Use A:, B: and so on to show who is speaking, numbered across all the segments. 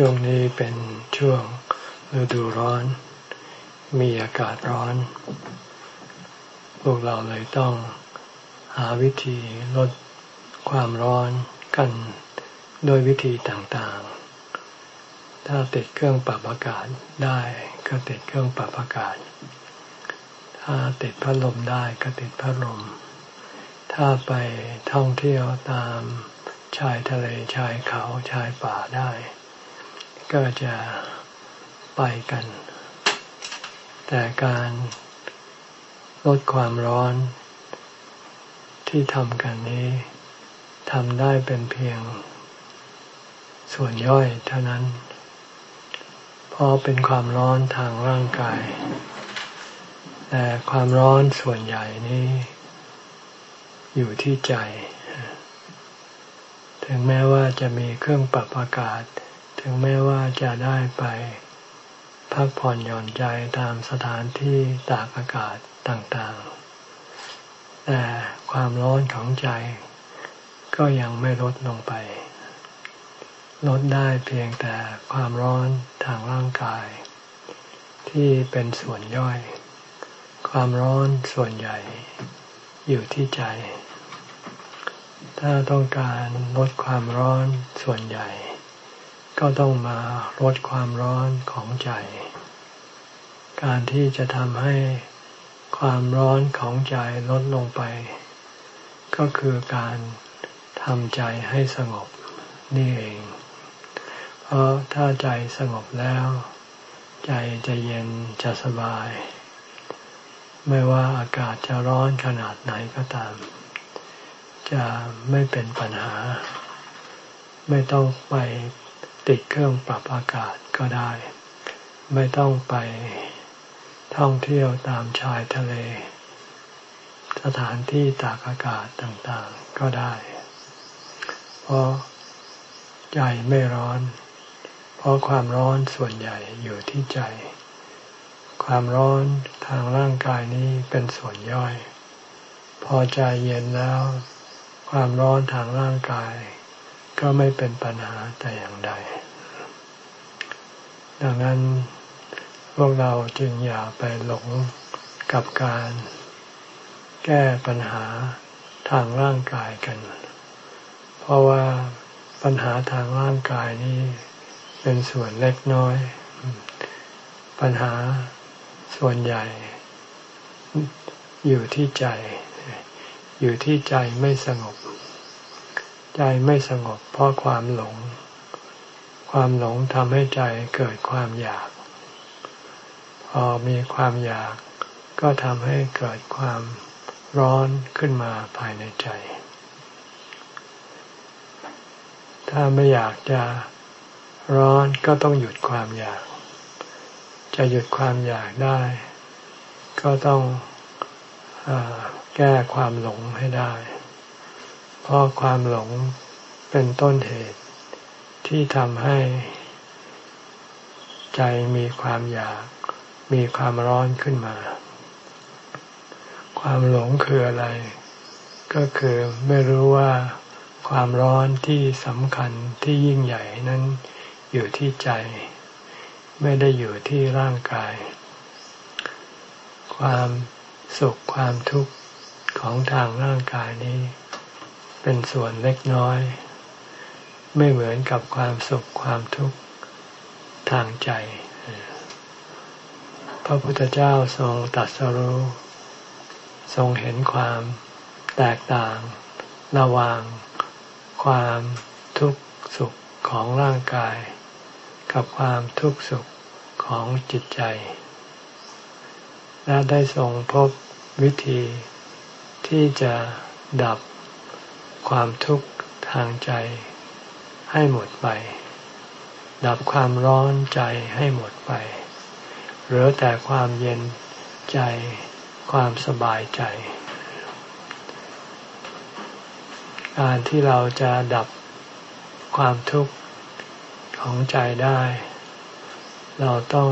A: ช่วงนี้เป็นช่วงฤดูร้อน มีอากาศร้อน พวกเราเลยต้องหาวิธีลดความร้อนกันโดยวิธีต่างๆ ถ้าติดเครื่องปรับอากาศได้ก็ติดเครื่องปรับอากาศ ถ้าติดพัดลมได้ก็ติดพัดลม ถ้าไปท่องเที่ยวตามชายทะเลชายเขาชายป่าได้ ก็จะไปกัน แต่การลดความร้อนที่ทำกันนี้ทำได้เป็นเพียง ส่วนย่อยเท่านั้น เพราะเป็นความร้อนทางร่างกาย แต่ความร้อนส่วนใหญ่นี้ อยู่ที่ใจ ถึงแม้ว่าจะมีเครื่องปรับอากาศ ถึงแม้ว่าจะได้ไปพักผ่อนหย่อนใจตามสถานที่ตากอากาศต่างๆ แต่ความร้อนของใจก็ยังไม่ลดลงไป ลดได้เพียงแต่ความร้อนทางร่างกาย ที่เป็นส่วนย่อย ความร้อนส่วนใหญ่อยู่ที่ใจ ถ้าต้องการลดความร้อนส่วนใหญ่ ก็ต้องมาลดความร้อนของใจ การที่จะทำให้ความร้อนของใจลดลงไป ก็คือการทำใจให้สงบนี่เอง เพราะถ้าใจสงบแล้ว ใจจะเย็นจะสบาย ไม่ว่าอากาศจะร้อนขนาดไหนก็ตาม จะไม่เป็นปัญหา ไม่ต้องไป ติดเครื่องปรับอากาศก็ได้ ไม่ต้องไปท่องเที่ยวตามชายทะเล สถานที่ตากอากาศต่างๆก็ได้ เพราะใจไม่ร้อน เพราะความร้อนส่วนใหญ่อยู่ที่ใจ ความร้อนทางร่างกายนี้เป็นส่วนย่อย พอใจเย็นแล้ว ความร้อนทางร่างกายก็ไม่เป็นปัญหาแต่อย่างใด ดังนั้นพวกเราจึงอย่าไปหลงกับการแก้ปัญหาทางร่างกายกัน เพราะว่าปัญหาทางร่างกายนี้เป็นส่วนเล็กน้อย ปัญหาส่วนใหญ่ อยู่ที่ใจ อยู่ที่ใจไม่สงบ ใจไม่สงบเพราะความหลง ความหลงทำให้ใจเกิดความอยาก พอมีความอยากก็ทำให้เกิดความร้อนขึ้นมาภายในใจ ถ้าไม่อยากจะร้อนก็ต้องหยุดความอยาก จะหยุดความอยากได้ ก็ต้องอแก้ความหลงให้ได้ เพราะความหลงเป็นต้นเหตุ ที่ทำให้ ใจมีความอยาก มีความร้อนขึ้นมา ความหลงคืออะไร ก็คือไม่รู้ว่าความร้อนที่สำคัญที่ยิ่งใหญ่นั้นอยู่ที่ใจ ไม่ได้อยู่ที่ร่างกาย ความสุขความทุกข์ของทางร่างกายนี้ เป็นส่วนเล็กน้อย ไม่เหมือนกับความสุขความทุกข์ทางใจ พระพุทธเจ้าทรงตัดสรู้ทรงเห็นความแตกต่าง ระหว่างความทุกข์สุขของร่างกาย กับความทุกข์สุขของจิตใจ และได้ทรงพบวิธีที่จะดับความทุกข์ทางใจ ให้หมดไป ดับความร้อนใจให้หมดไป เหลือแต่ความเย็นใจความสบายใจ การที่เราจะดับความทุกข์ของใจได้ เราต้อง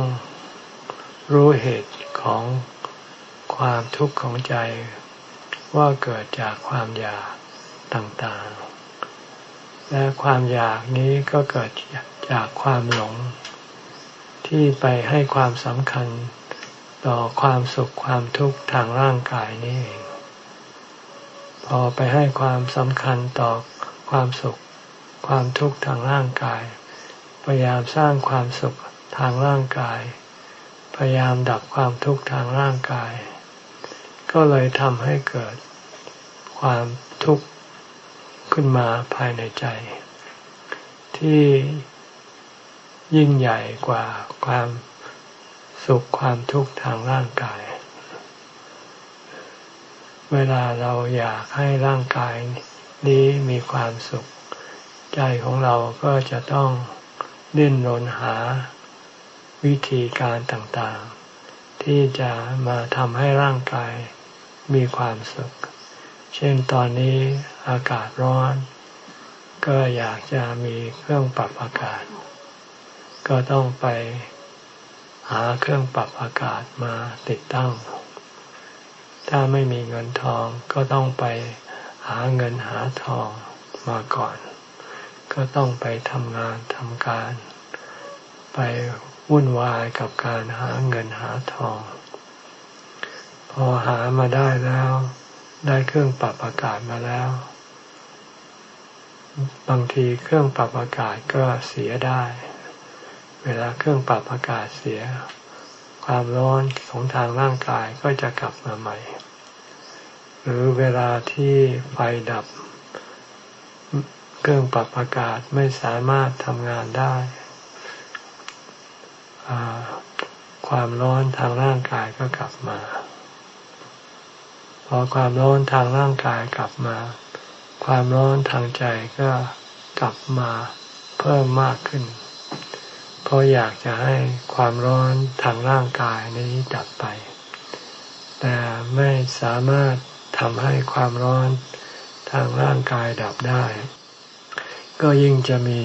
A: รู้เหตุของความทุกข์ของใจว่าเกิดจากความอยากต่างๆ และความอยากนี้ก็เกิดจากความหลง ที่ไปให้ความสำคัญต่อความสุขความทุกข์ทางร่างกายนี่เอง พอไปให้ความสำคัญต่อความสุขความทุกข์ทางร่างกาย พยายามสร้างความสุขทางร่างกาย พยายามดับความทุกข์ทางร่างกาย ก็เลยทำให้เกิดความทุกข์ ขึ้นมาภายในใจ ที่ยิ่งใหญ่กว่าความสุขความทุกข์ทางร่างกาย เวลาเราอยากให้ร่างกายนี้มีความสุข ใจของเราก็จะต้องดิ้นรนหาวิธีการต่างๆ ที่จะมาทำให้ร่างกายมีความสุข เช่นตอนนี้อากาศร้อน ก็อยากจะมีเครื่องปรับอากาศ ก็ต้องไปหาเครื่องปรับอากาศมาติดตั้ง ถ้าไม่มีเงินทองก็ต้องไปหาเงินหาทองมาก่อน ก็ต้องไปทำงานทำการ ไปวุ่นวายกับการหาเงินหาทอง พอหามาได้แล้ว ได้เครื่องปรับอากาศมาแล้ว บางทีเครื่องปรับอากาศก็เสียได้ เวลาเครื่องปรับอากาศเสีย ความร้อนของทางร่างกายก็จะกลับมาใหม่ หรือเวลาที่ไฟดับ เครื่องปรับอากาศไม่สามารถทำงานได้ ความร้อนทางร่างกายก็กลับมา พอความร้อนทางร่างกายกลับมา ความร้อนทางใจก็กลับมาเพิ่มมากขึ้น เพราะอยากจะให้ความร้อนทางร่างกายนี้ดับไป แต่ไม่สามารถทำให้ความร้อนทางร่างกายดับได้ ก็ยิ่งจะมี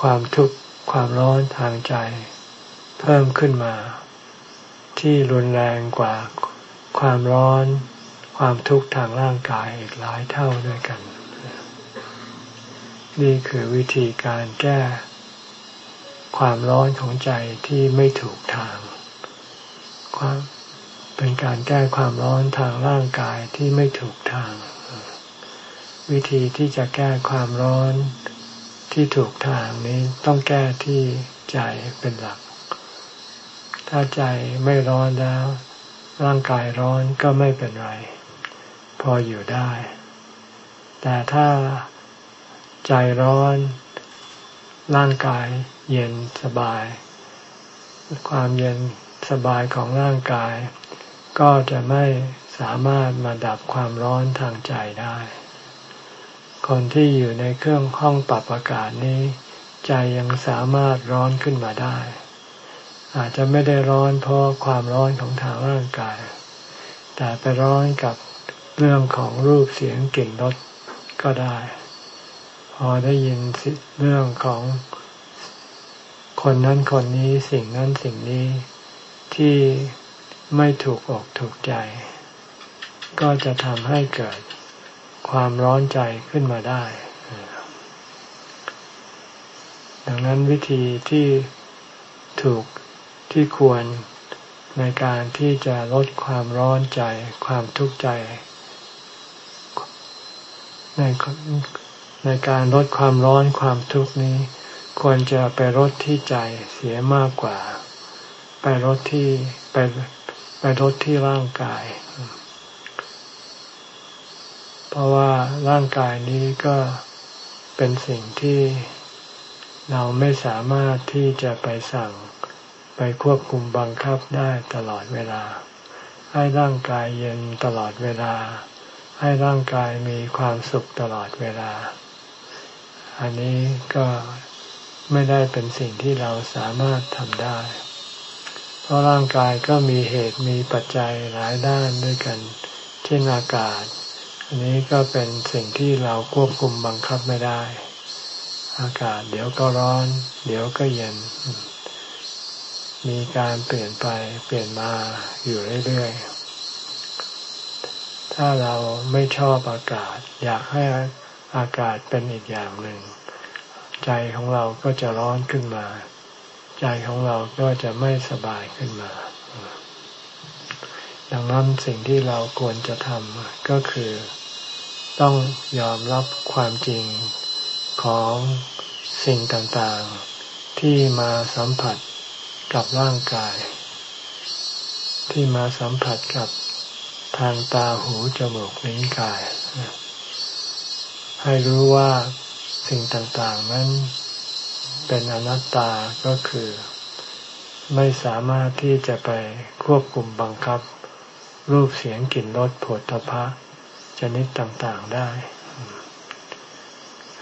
A: ความทุกข์ความร้อนทางใจ เพิ่มขึ้นมา ที่รุนแรงกว่าความร้อน ความทุกข์ทางร่างกายอีกหลายเท่าด้วยกัน นี่คือวิธีการแก้ความร้อนของใจที่ไม่ถูกทางความเป็นการแก้ความร้อนทางร่างกายที่ไม่ถูกทาง วิธีที่จะแก้ความร้อนที่ถูกทางนี้ต้องแก้ที่ใจเป็นหลัก ถ้าใจไม่ร้อนแล้ว ร่างกายร้อนก็ไม่เป็นไร พออยู่ได้ แต่ถ้าใจร้อน ร่างกายเย็นสบาย ความเย็นสบายของร่างกาย ก็จะไม่สามารถมาดับความร้อนทางใจได้ คนที่อยู่ในเครื่องห้องปรับอากาศนี้ ใจยังสามารถร้อนขึ้นมาได้ อาจจะไม่ได้ร้อนเพราะความร้อนของทางร่างกาย แต่ไปร้อนกับ เรื่องของรูปเสียงกลิ่นรสก็ได้ พอได้ยินเรื่องของคนนั้นคนนี้สิ่งนั้นสิ่งนี้ที่ไม่ถูกอกถูกใจ ก็จะทำให้เกิดความร้อนใจขึ้นมาได้ ดังนั้นวิธีที่ถูกที่ควรในการที่จะลดความร้อนใจความทุกข์ใจ ในในการลดความร้อนความทุกข์นี้ ควรจะไปลดที่ใจเสียมากกว่า ไปลดที่ไปไปลดที่ร่างกาย เพราะว่าร่างกายนี้ก็เป็นสิ่งที่เราไม่สามารถที่จะไปสั่งไปควบคุมบังคับได้ตลอดเวลา ให้ร่างกายเย็นตลอดเวลา ให้ร่างกายมีความสุขตลอดเวลา อันนี้ก็ไม่ได้เป็นสิ่งที่เราสามารถทำได้ เพราะร่างกายก็มีเหตุมีปัจจัยหลายด้านด้วยกัน เช่นอากาศ อันนี้ก็เป็นสิ่งที่เราควบคุมบังคับไม่ได้ อากาศเดี๋ยวก็ร้อน เดี๋ยวก็เย็น มีการเปลี่ยนไปเปลี่ยนมาอยู่เรื่อยๆ ถ้าเราไม่ชอบอากาศ อยากให้อากาศเป็นอีกอย่างหนึ่ง ใจของเราก็จะร้อนขึ้นมา ใจของเราก็จะไม่สบายขึ้นมา ดังนั้นสิ่งที่เราควรจะทำก็คือต้องยอมรับความจริงของสิ่งต่างๆ ที่มาสัมผัสกับร่างกาย ที่มาสัมผัสกับ ทางตาหูจมูกลิ้นกาย ให้รู้ว่าสิ่งต่างๆนั้นเป็นอนัตตาก็คือไม่สามารถที่จะไปควบคุมบังคับ รูปเสียงกลิ่นรสผลตภะชนิดต่างๆได้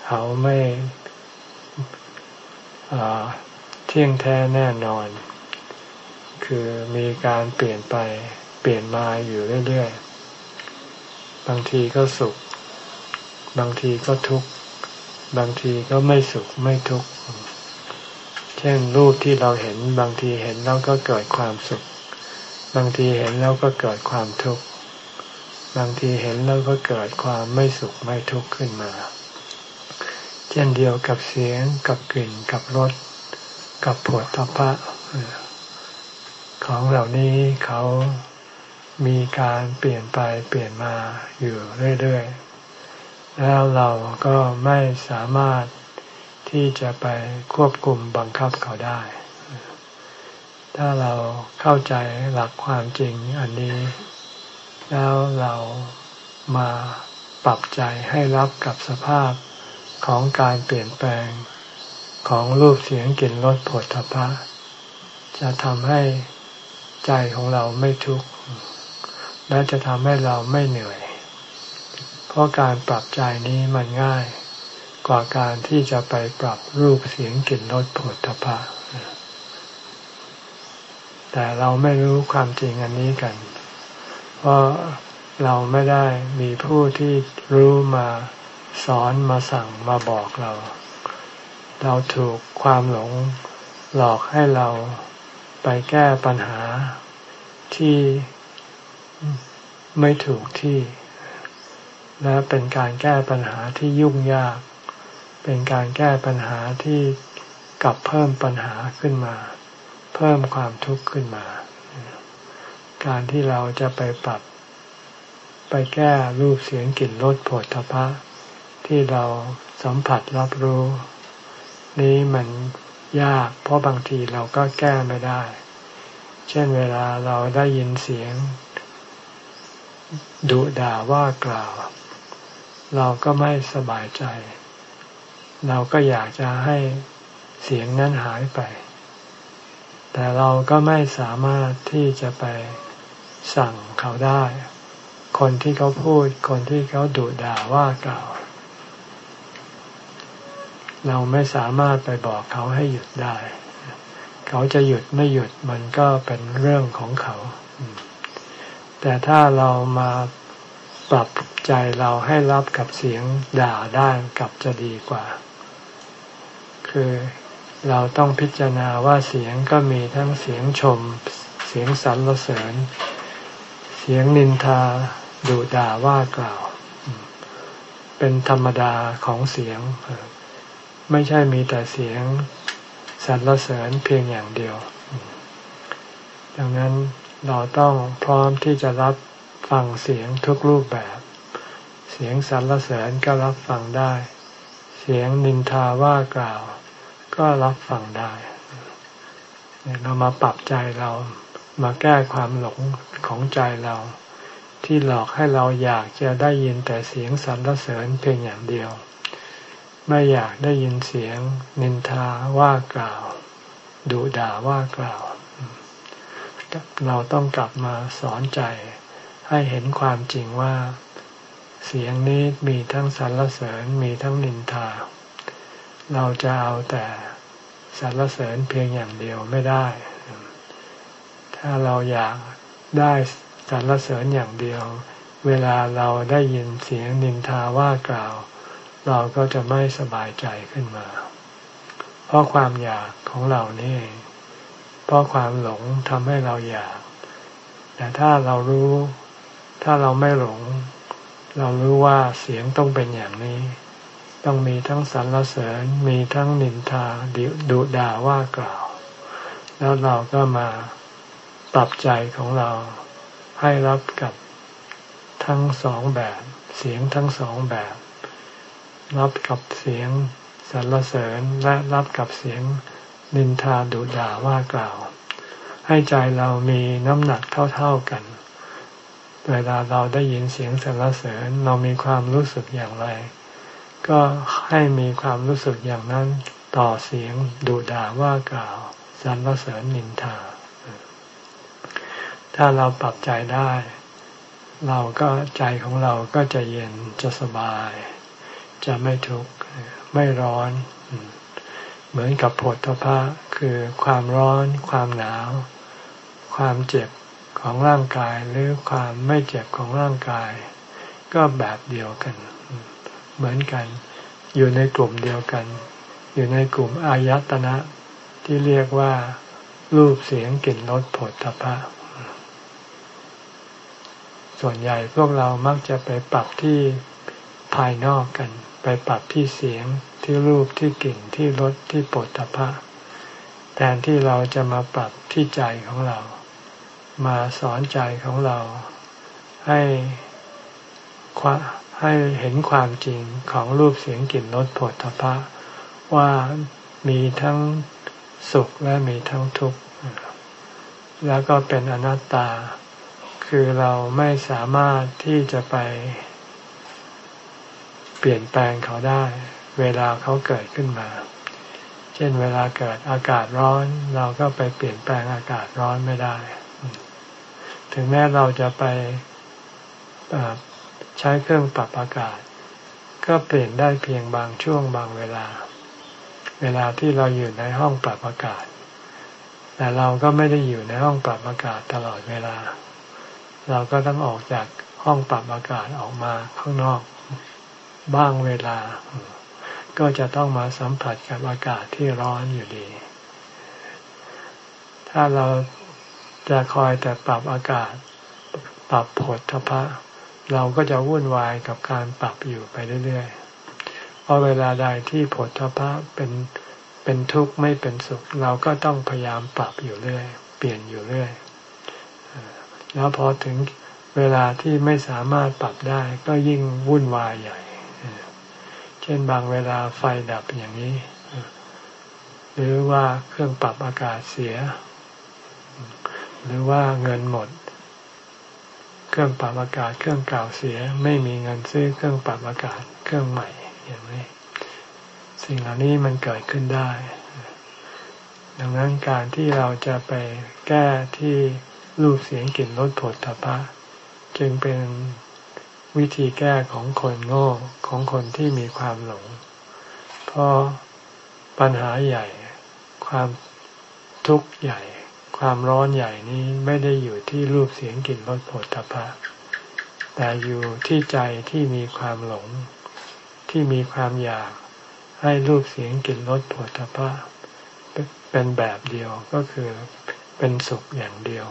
A: เขาไม่เที่ยงแท้แน่นอน คือมีการเปลี่ยนไป เปลี่ยนมาอยู่เรื่อยๆ บางทีก็สุข บางทีก็ทุกข์ บางทีก็ไม่สุขไม่ทุกข์ เช่นรูปที่เราเห็นบางทีเห็นแล้วก็เกิดความสุข บางทีเห็นแล้วก็เกิดความทุกข์ บางทีเห็นแล้วก็เกิดความไม่สุขไม่ทุกข์ขึ้นมา เช่นเดียวกับเสียงกับกลิ่นกับรสกับผดตภะของเหล่านี้เขา มีการเปลี่ยนไปเปลี่ยนมาอยู่เรื่อยๆ แล้วเราก็ไม่สามารถที่จะไปควบคุมบังคับเขาได้ ถ้าเราเข้าใจหลักความจริงอันนี้ แล้วเรามาปรับใจให้รับกับสภาพของการเปลี่ยนแปลงของรูปเสียงกลิ่นรสผลทพะ จะทำให้ใจของเราไม่ทุกข์ และจะทำให้เราไม่เหนื่อย เพราะการปรับใจนี้มันง่าย กว่าการที่จะไปปรับรูปเสียงกลิ่นรสผลทพะแต่เราไม่รู้ความจริงอันนี้กัน เพราะเราไม่ได้มีผู้ที่รู้มาสอนมาสั่งมาบอกเรา เราถูกความหลงหลอกให้เราไปแก้ปัญหาที่ ไม่ถูกที่ และเป็นการแก้ปัญหาที่ยุ่งยาก เป็นการแก้ปัญหาที่กลับเพิ่มปัญหาขึ้นมา เพิ่มความทุกข์ขึ้นมา การที่เราจะไปปรับ ไปแก้รูปเสียงกลิ่นรสผลทพะ ที่เราสัมผัสรับรู้ นี้มันยาก เพราะบางทีเราก็แก้ไม่ได้ เช่นเวลาเราได้ยินเสียง ดุด่าว่ากล่าว เราก็ไม่สบายใจ เราก็อยากจะให้เสียงนั้นหายไป แต่เราก็ไม่สามารถที่จะไปสั่งเขาได้ คนที่เขาพูด คนที่เขาดุด่าว่ากล่าว เราไม่สามารถไปบอกเขาให้หยุดได้ เขาจะหยุดไม่หยุดมันก็เป็นเรื่องของเขา แต่ถ้าเรามาปรับใจเราให้รับกับเสียงด่าได้กับจะดีกว่า คือเราต้องพิจารณาว่าเสียงก็มีทั้งเสียงชม เสียงสรรเสริญ เสียงนินทาดุด่าว่ากล่าว เป็นธรรมดาของเสียง ไม่ใช่มีแต่เสียงสรรเสริญเพียงอย่างเดียว ดังนั้น เราต้องพร้อมที่จะรับฟังเสียงทุกรูปแบบ เสียงสรรเสริญก็รับฟังได้ เสียงนินทาว่ากล่าว ก็รับฟังได้ เรามาปรับใจเรามาแก้ความหลงของใจเรา ที่หลอกให้เราอยากจะได้ยินแต่เสียงสรรเสริญเพียงอย่างเดียว ไม่อยากได้ยินเสียงนินทาว่ากล่าวดุด่าว่ากล่าว เราต้องกลับมาสอนใจ ให้เห็นความจริงว่า เสียงนี้มีทั้งสรรเสริญมีทั้งนินทา เราจะเอาแต่สรรเสริญเพียงอย่างเดียวไม่ได้ ถ้าเราอยากได้สรรเสริญอย่างเดียว เวลาเราได้ยินเสียงนินทาว่ากล่าว เราก็จะไม่สบายใจขึ้นมา เพราะความอยากของเรานี่เอง เพราะความหลงทำให้เราอยาก แต่ถ้าเรารู้ ถ้าเราไม่หลง เรารู้ว่าเสียงต้องเป็นอย่างนี้ ต้องมีทั้งสรรเสริญ มีทั้งนินทาดุด่าว่ากล่าว แล้วเราก็มาปรับใจของเราให้รับกับทั้งสองแบบ เสียงทั้งสองแบบ รับกับเสียงสรรเสริญและรับกับเสียง นินทาดุด่าว่ากล่าว ให้ใจเรามีน้ำหนักเท่าๆกัน เวลาเราได้ยินเสียงสรรเสริญเรามีความรู้สึกอย่างไร ก็ให้มีความรู้สึกอย่างนั้นต่อเสียงดุด่าว่ากล่าวสรรเสริญนินทา ถ้าเราปรับใจได้ เราก็ใจของเราก็จะเย็นจะสบาย จะไม่ทุกข์ไม่ร้อน เหมือนกับผลทพะคือความร้อน ความหนาว ความเจ็บของร่างกายหรือความไม่เจ็บของร่างกาย ก็แบบเดียวกัน เหมือนกัน อยู่ในกลุ่มเดียวกัน อยู่ในกลุ่มอายตนะ ที่เรียกว่า รูปเสียงกลิ่นรสผลทพะส่วนใหญ่พวกเรามักจะไปปรับที่ภายนอกกัน ไปปรับที่เสียง ที่รูปที่กลิ่นที่รสที่ปฐพะแทนที่เราจะมาปรับที่ใจของเรา มาสอนใจของเรา ให้ให้เห็นความจริงของรูปเสียงกลิ่นรสผลพะว่ามีทั้งสุขและมีทั้งทุกข์แล้วก็เป็นอนัตตา คือเราไม่สามารถที่จะไป เปลี่ยนแปลงเขาได้ เวลาเขาเกิดขึ้นมา เช่นเวลาเกิดอากาศร้อน เราก็ไปเปลี่ยนแปลงอากาศร้อนไม่ได้ ถึงแม้เราจะไปใช้เครื่องปรับอากาศ ก็เปลี่ยนได้เพียงบางช่วงบางเวลา เวลาที่เราอยู่ในห้องปรับอากาศ แต่เราก็ไม่ได้อยู่ในห้องปรับอากาศตลอดเวลา เราก็ต้องออกจากห้องปรับอากาศออกมาข้างนอก บ้างเวลา ก็จะต้องมาสัมผัสกับอากาศที่ร้อนอยู่ดี ถ้าเราจะคอยแต่ปรับอากาศ ปรับผลทพะ เราก็จะวุ่นวายกับการปรับอยู่ไปเรื่อยๆ เพราะเวลาใดที่ผลทพะเป็นเป็นทุกข์ไม่เป็นสุข เราก็ต้องพยายามปรับอยู่เรื่อย เปลี่ยนอยู่เรื่อย แล้วพอถึงเวลาที่ไม่สามารถปรับได้ก็ยิ่งวุ่นวายใหญ่ เช่นบางเวลาไฟดับอย่างนี้ หรือว่าเครื่องปรับอากาศเสีย หรือว่าเงินหมด เครื่องปรับอากาศเครื่องเก่าเสีย ไม่มีเงินซื้อเครื่องปรับอากาศเครื่องใหม่อย่างนี้ สิ่งเหล่านี้มันเกิดขึ้นได้ดังนั้นการที่เราจะไปแก้ที่รูปเสียงกลิ่นรสผลทพะจึงเป็น วิธีแก้ของคนโง่ของคนที่มีความหลง เพราะปัญหาใหญ่ ความทุกข์ใหญ่ ความร้อนใหญ่นี้ไม่ได้อยู่ที่รูปเสียงกลิ่นรสผลตภะแต่อยู่ที่ใจที่มีความหลง ที่มีความอยากให้รูปเสียงกลิ่นรสผลตภะเป็นแบบเดียวก็คือเป็นสุขอย่างเดียว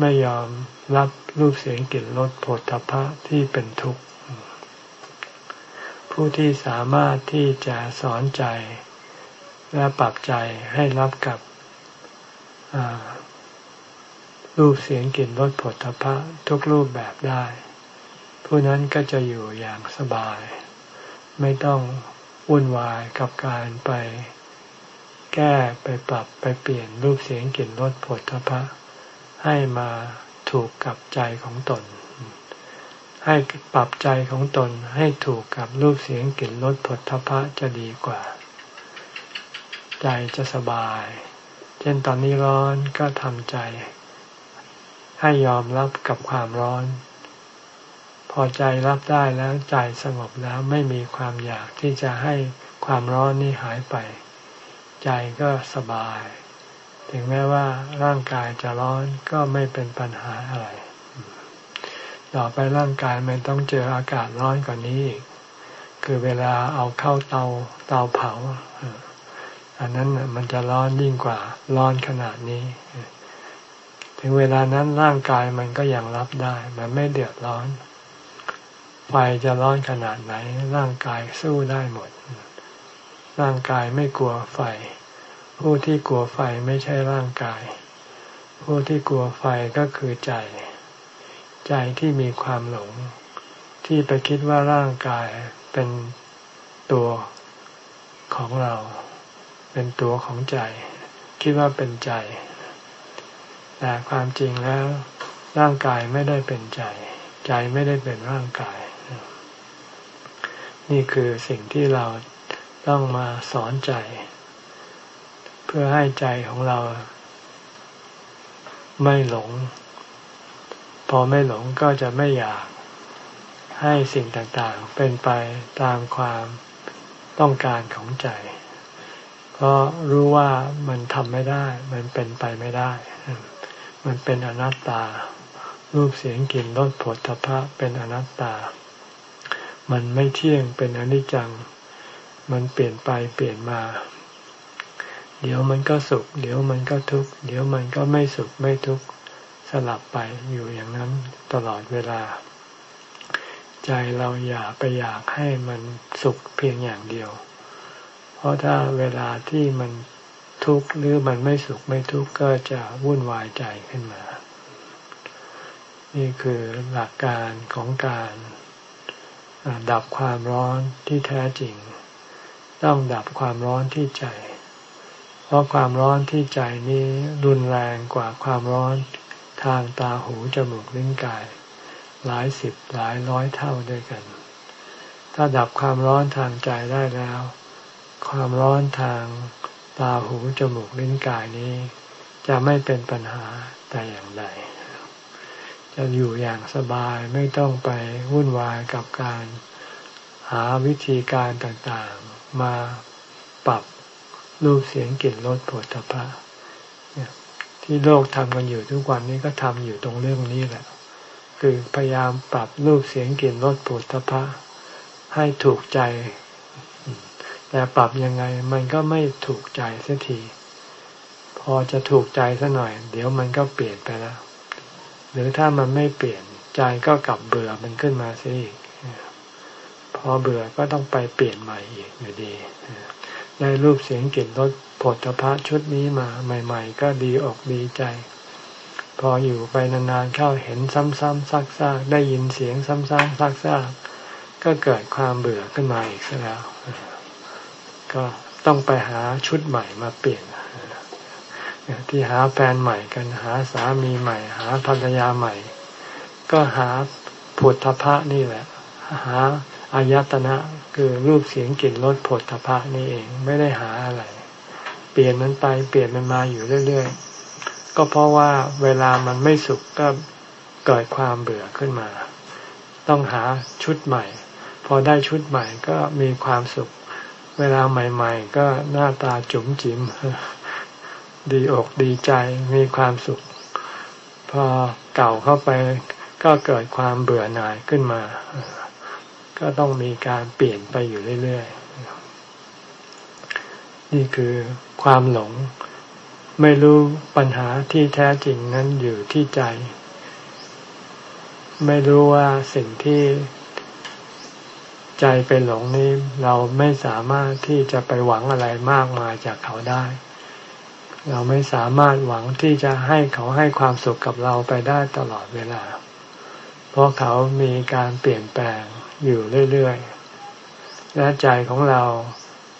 A: ไม่ยอมรับรูปเสียงกลิ่นรสผลทพะที่เป็นทุกข์ ผู้ที่สามารถที่จะสอนใจ และปรับใจให้รับกับรูปเสียงกลิ่นรสผลทพะทุกรูปแบบได้ ผู้นั้นก็จะอยู่อย่างสบาย ไม่ต้องวุ่นวายกับการไปแก้ไปปรับไปเปลี่ยนรูปเสียงกลิ่นรสผลทพะ ให้มาถูกกับใจของตน ให้ปรับใจของตนให้ถูกกับรูปเสียงกลิ่นรสผลทพะจะดีกว่า ใจจะสบาย เช่นตอนนี้ร้อนก็ทำใจ ให้ยอมรับกับความร้อน พอใจรับได้แล้วใจสงบแล้วไม่มีความอยากที่จะให้ความร้อนนี้หายไป ใจก็สบาย ถึงแม้ว่าร่างกายจะร้อนก็ไม่เป็นปัญหาอะไร ต่อไปร่างกายมันต้องเจออากาศร้อนกว่านนี้อีกคือเวลาเอาเข้าเตาเตาเผา อันนั้นมันจะร้อนยิ่งกว่าร้อนขนาดนี้ ถึงเวลานั้นร่างกายมันก็ยังรับได้ มันไม่เดือดร้อนไฟจะร้อนขนาดไหน ร่างกายสู้ได้หมด ร่างกายไม่กลัวไฟ ผู้ที่กลัวไฟไม่ใช่ร่างกาย ผู้ที่กลัวไฟก็คือใจ ใจที่มีความหลง ที่ไปคิดว่าร่างกายเป็นตัวของเรา เป็นตัวของใจ คิดว่าเป็นใจ แต่ความจริงแล้ว ร่างกายไม่ได้เป็นใจ ใจไม่ได้เป็นร่างกาย นี่คือสิ่งที่เราต้องมาสอนใจ พื่อให้ใจของเรา ไม่หลง พอไม่หลงก็จะไม่อยากให้สิ่งต่างๆ เป็นไปตามความต้องการของใจ เพราะรู้ว่ามันทำไม่ได้ มันเป็นไปไม่ได้ มันเป็นอนัตตา รูปเสียงกลิ่นรสผลทพะเป็นอนัตตา มันไม่เที่ยงเป็นอนิจจัง มันเปลี่ยนไปเปลี่ยนมา เดี๋ยวมันก็สุข เดี๋ยวมันก็ทุกข์ เดี๋ยวมันก็ไม่สุขไม่ทุกข์สลับไปอยู่อย่างนั้นตลอดเวลา ใจเราอย่าไปอยากให้มันสุขเพียงอย่างเดียว เพราะถ้าเวลาที่มันทุกข์หรือมันไม่สุขไม่ทุกข์ก็จะวุ่นวายใจขึ้นมา นี่คือหลักการของการดับความร้อนที่แท้จริง ต้องดับความร้อนที่ใจ ราะความร้อนที่ใจนี้รุนแรงกว่าความร้อนทางตาหูจมูกลิ้นกาย หลายสิบหลายร้อยเท่าด้วยกัน ถ้าดับความร้อนทางใจได้แล้ว ความร้อนทางตาหูจมูกลิ้นกายนี้ จะไม่เป็นปัญหาแต่อย่างใดจะอยู่อย่างสบายไม่ต้องไปวุ่นวายกับการหาวิธีการต่างๆ มาปรับ รูปเสียงกลิ่นรสผลตภะที่โลกทำกันอยู่ทุกวันนี้ก็ทำอยู่ตรงเรื่องนี้แหละ คือพยายามปรับรูปเสียงกลิ่นรสปุถะพะให้ถูกใจ แต่ปรับยังไงมันก็ไม่ถูกใจเสียทีพอจะถูกใจสัหน่อย เดี๋ยวมันก็เปลี่ยนไปแล้ว หรือถ้ามันไม่เปลี่ยนใจก็กลับเบื่อมันขึ้นมาซิอีกพอเบื่อก็ต้องไปเปลี่ยนใหม่อีกอยู่ดี ได้รูปเสียงกลิ่นรสผลพระชุดนี้มาใหม่ ๆ ก็ดีอกดีใจ พออยู่ไปนานๆเข้าเห็นซ้ำๆซักๆได้ยินเสียงซ้ำๆซักๆก็เกิดความเบื่อขึ้นมาอีกแล้ว ก็ต้องไปหาชุดใหม่มาเปลี่ยนที่หาแฟนใหม่กันหาสามีใหม่ หาภรรยาใหม่ ก็หาผุถพะนี่แหละ หาอายตนะ คือรูปเสียงกลิ่นรสผลทพะนี่เองไม่ได้หาอะไร เปลี่ยนมันไปเปลี่ยนมันมาอยู่เรื่อยๆ ก็เพราะว่าเวลามันไม่สุขก็เกิดความเบื่อขึ้นมา ต้องหาชุดใหม่ พอได้ชุดใหม่ก็มีความสุข เวลาใหม่ ๆ ก็หน้าตาจุ๋มจิ๋มดีอกดีใจมีความสุข พอเก่าเข้าไปก็เกิดความเบื่อหน่ายขึ้นมา ก็ต้องมีการเปลี่ยนไปอยู่เรื่อยๆ นี่คือความหลง ไม่รู้ปัญหาที่แท้จริงนั้นอยู่ที่ใจ ไม่รู้ว่าสิ่งที่ใจเป็นหลงนี้เราไม่สามารถที่จะไปหวังอะไรมากมายจากเขาได้ เราไม่สามารถหวังที่จะให้เขาให้ความสุขกับเราไปได้ตลอดเวลา เพราะเขามีการเปลี่ยนแปลง อยู่เรื่อยๆ และใจของเรา